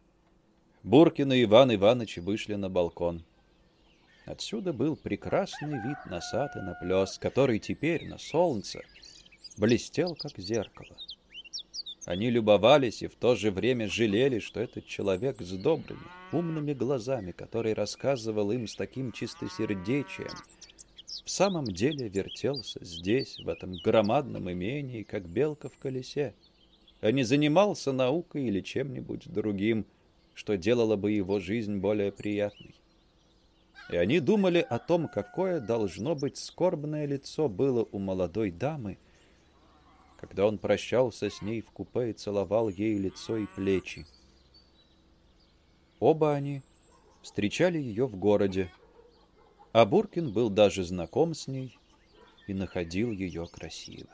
B: Буркин и Иван Иванович вышли на балкон. Отсюда был прекрасный вид на сад и на плес, который теперь на солнце блестел, как зеркало. Они любовались и в то же время жалели, что этот человек с добрыми, умными глазами, который рассказывал им с таким чистосердечием, в самом деле вертелся здесь, в этом громадном имении, как белка в колесе, а не занимался наукой или чем-нибудь другим, что делало бы его жизнь более приятной. И они думали о том, какое должно быть скорбное лицо было у молодой дамы, когда он прощался с ней в купе и целовал ей лицо и плечи. Оба они встречали ее в городе, а Буркин был даже знаком с ней и находил ее красивой.